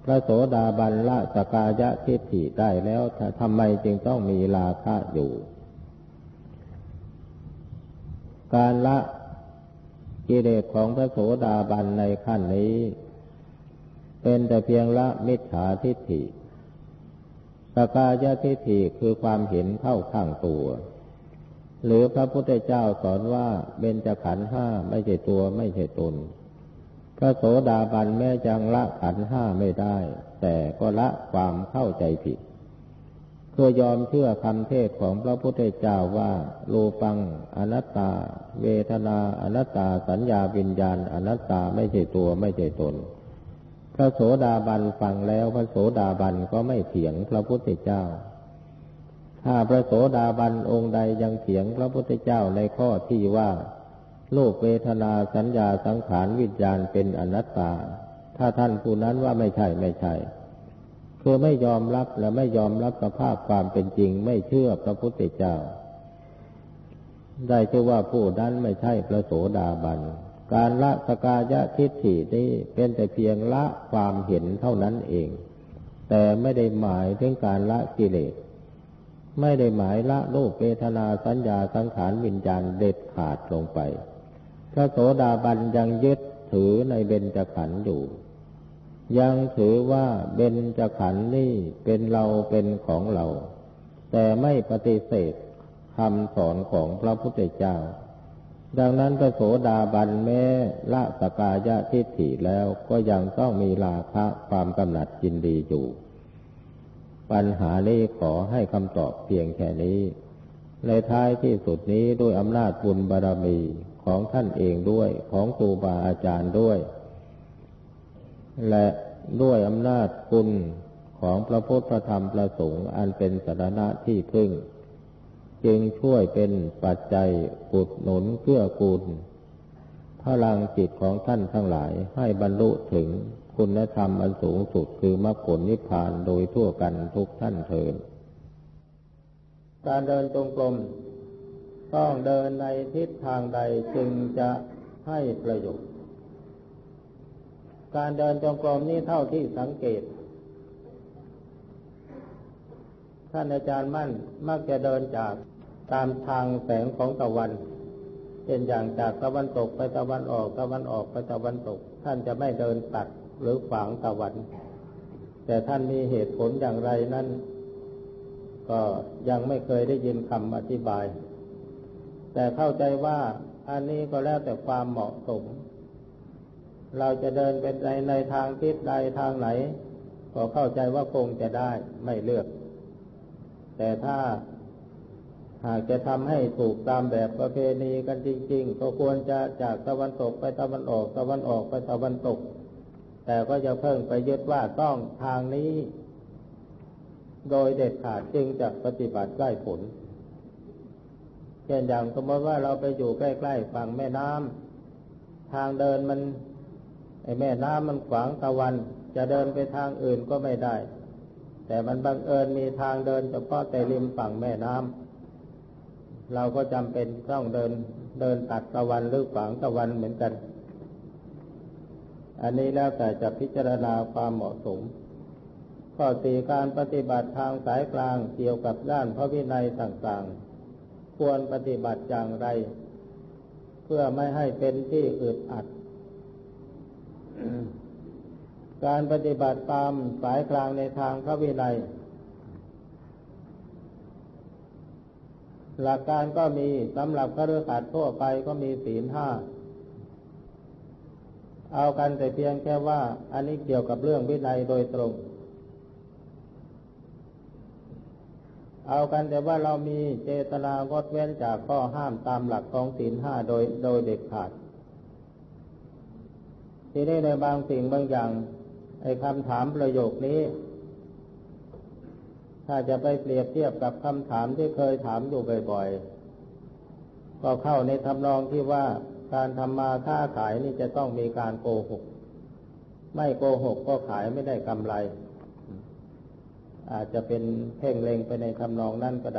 พระโสดาบันละสกายะทิฏฐิได้แล้วทำไมจึงต้องมีราคะอยู่ การละกิเลสของพระโสดาบันในขั้นนี้ เป็นแต่เพียงละมิจฉาทิฏฐิ สกายทิฏฐิคือความเห็นเข้าข้างตัว หรือพระพุทธเจ้าสอนว่าเบญจขันธ์ห้าไม่ใช่ตัวไม่ใช่ตน พระโสดาบันแม้จังละขันห้าไม่ได้ แต่ก็ละความเข้าใจผิดเพื่อยอมเชื่อคำเทศของพระพุทธเจ้าว่ารูปังอนัตตา เวทนาอนัตตาสัญญาวิญญาณอนัตตาไม่ใช่ตัวไม่ใช่ตน ระโสดาบันฟังแล้วพระโสดาบันก็ไม่เถียงพระพุทธเจ้า ถ้าพระโสดาบันองค์ใดยังเถียงพระพุทธเจ้าในข้อที่ว่า โลกเวทนาสัญญาสังขารวิญญาณเป็นอนัตตา ถ้าท่านผู้นั้นว่าไม่ใช่ไม่ใช่คือไม่ยอมรับและไม่ยอมรับสภาพความเป็นจริง ไม่เชื่อพระพุทธเจ้า ได้ชื่อว่าผู้นั้นไม่ใช่พระโสดาบัน การละสกายะทิฏฐินี้เป็นแต่เพียงละความเห็นเท่านั้นเอง แต่ไม่ได้หมายถึงการละกิเลส ไม่ได้หมายละโลกเวทนาสัญญาสังขารวิญญาณเด็ดขาดลงไป พระโสดาบันยังยึดถือในเบญจขันธ์อยู่ ยังถือว่าเบญจขันธ์นี่เป็นเราเป็นของเรา แต่ไม่ปฏิเสธคำสอนของพระพุทธเจ้า ดังนั้นพระโสดาบันแม้ละสกายะทิฏฐิแล้วก็ยังต้องมีราคะความกำหนัดจินดีอยู่ ปัญหานี้ขอให้คำตอบเพียงแค่นี้ ในท้ายที่สุดนี้ด้วยอำนาจบุญบารรมีของท่านเองด้วยของครูบาอาจารย์ด้วย และด้วยอำนาจคุณของพระพุทธธรรมประสงค์อันเป็นสารณะที่พึ่ง จึงช่วยเป็นปัจจัยอุดหนุนเพื่อกูลพลังจิตของท่านทั้งหลายให้บรรลุถึงคุณธรรมอันสูงสุดคือมรรคผลนิพพานโดยทั่วกันทุกท่านเถิดการเดินตรงกลมต้องเดินในทิศทางใดจึงจะให้ประโยชน์ การเดินจงกรมนี้เท่าที่สังเกต ท่านอาจารย์มั่นมักจะเดินจาก ตามทางแสงของตะวันเช่นอย่างจากตะวันตกไปตะวันออกตะวันออกไปตะวันตก ท่านจะไม่เดินตัดหรือขวางตะวัน แต่ท่านมีเหตุผลอย่างไรนั้น ก็ยังไม่เคยได้ยินคำอธิบาย แต่เข้าใจว่าอันนี้ก็แล้วแต่ความเหมาะสม เราจะเดินเป็นในในทางทิศใดทางไหน ก็เข้าใจว่าคงจะได้ไม่เลือก แต่ถ้า หากจะทำให้ถูกตามแบบประเพณีกันจริง ๆ ก็ควรจะจากตะวันตกไปตะวันออก ตะวันออกไปตะวันตก แต่ก็จะเพิ่งไปยึดว่าต้องทางนี้ โดยเด็ดขาดจึงจะปฏิบัติได้ผลเช่นอย่างสมมติว่าเราไปอยู่ใกล้ๆฝั่งแม่น้ำทางเดินมันไอแม่น้ำมันขวางตะวัน จะเดินไปทางอื่นก็ไม่ได้ แต่มันบังเอิญมีทางเดินเฉพาะแต่ริมฝั่งแม่น้ำ เราก็จำเป็นต้องเดินเดินตัดตะวันหรือขวางตะวันเหมือนกัน อันนี้แล้วแต่จะพิจารณาความเหมาะสม ข้อสี่การปฏิบัติทางสายกลางเกี่ยวกับด้านพระวินัยต่างๆ ควรปฏิบัติอย่างไร เพื่อไม่ให้เป็นที่อึดอัด การปฏิบัติตามสายกลางในทางพระวินัย หลักการก็มีสำหรับคฤหัสถ์ทั่วไปก็มีศีลห้า เอากันแต่เพียงแค่ว่า อันนี้เกี่ยวกับเรื่องวินัยโดยตรง เอากันแต่ว่าเรามีเจตนางดเว้นจากข้อห้ามตามหลักของศีลห้าโดยโดยเด็ดขาด ทีนี้ในบางสิ่งบางอย่างไอ้คำถามประโยคนี้ ถ้าจะไปเปรียบเทียบกับคำถามที่เคยถามอยู่บ่อยๆ ก็เข้าในทำนองที่ว่าการทำมาค้าขายนี่จะต้องมีการโกหก ไม่โกหกก็ขายไม่ได้กำไร อาจจะเป็นเพ่งเล็งไปในทำนองนั้นก็ได้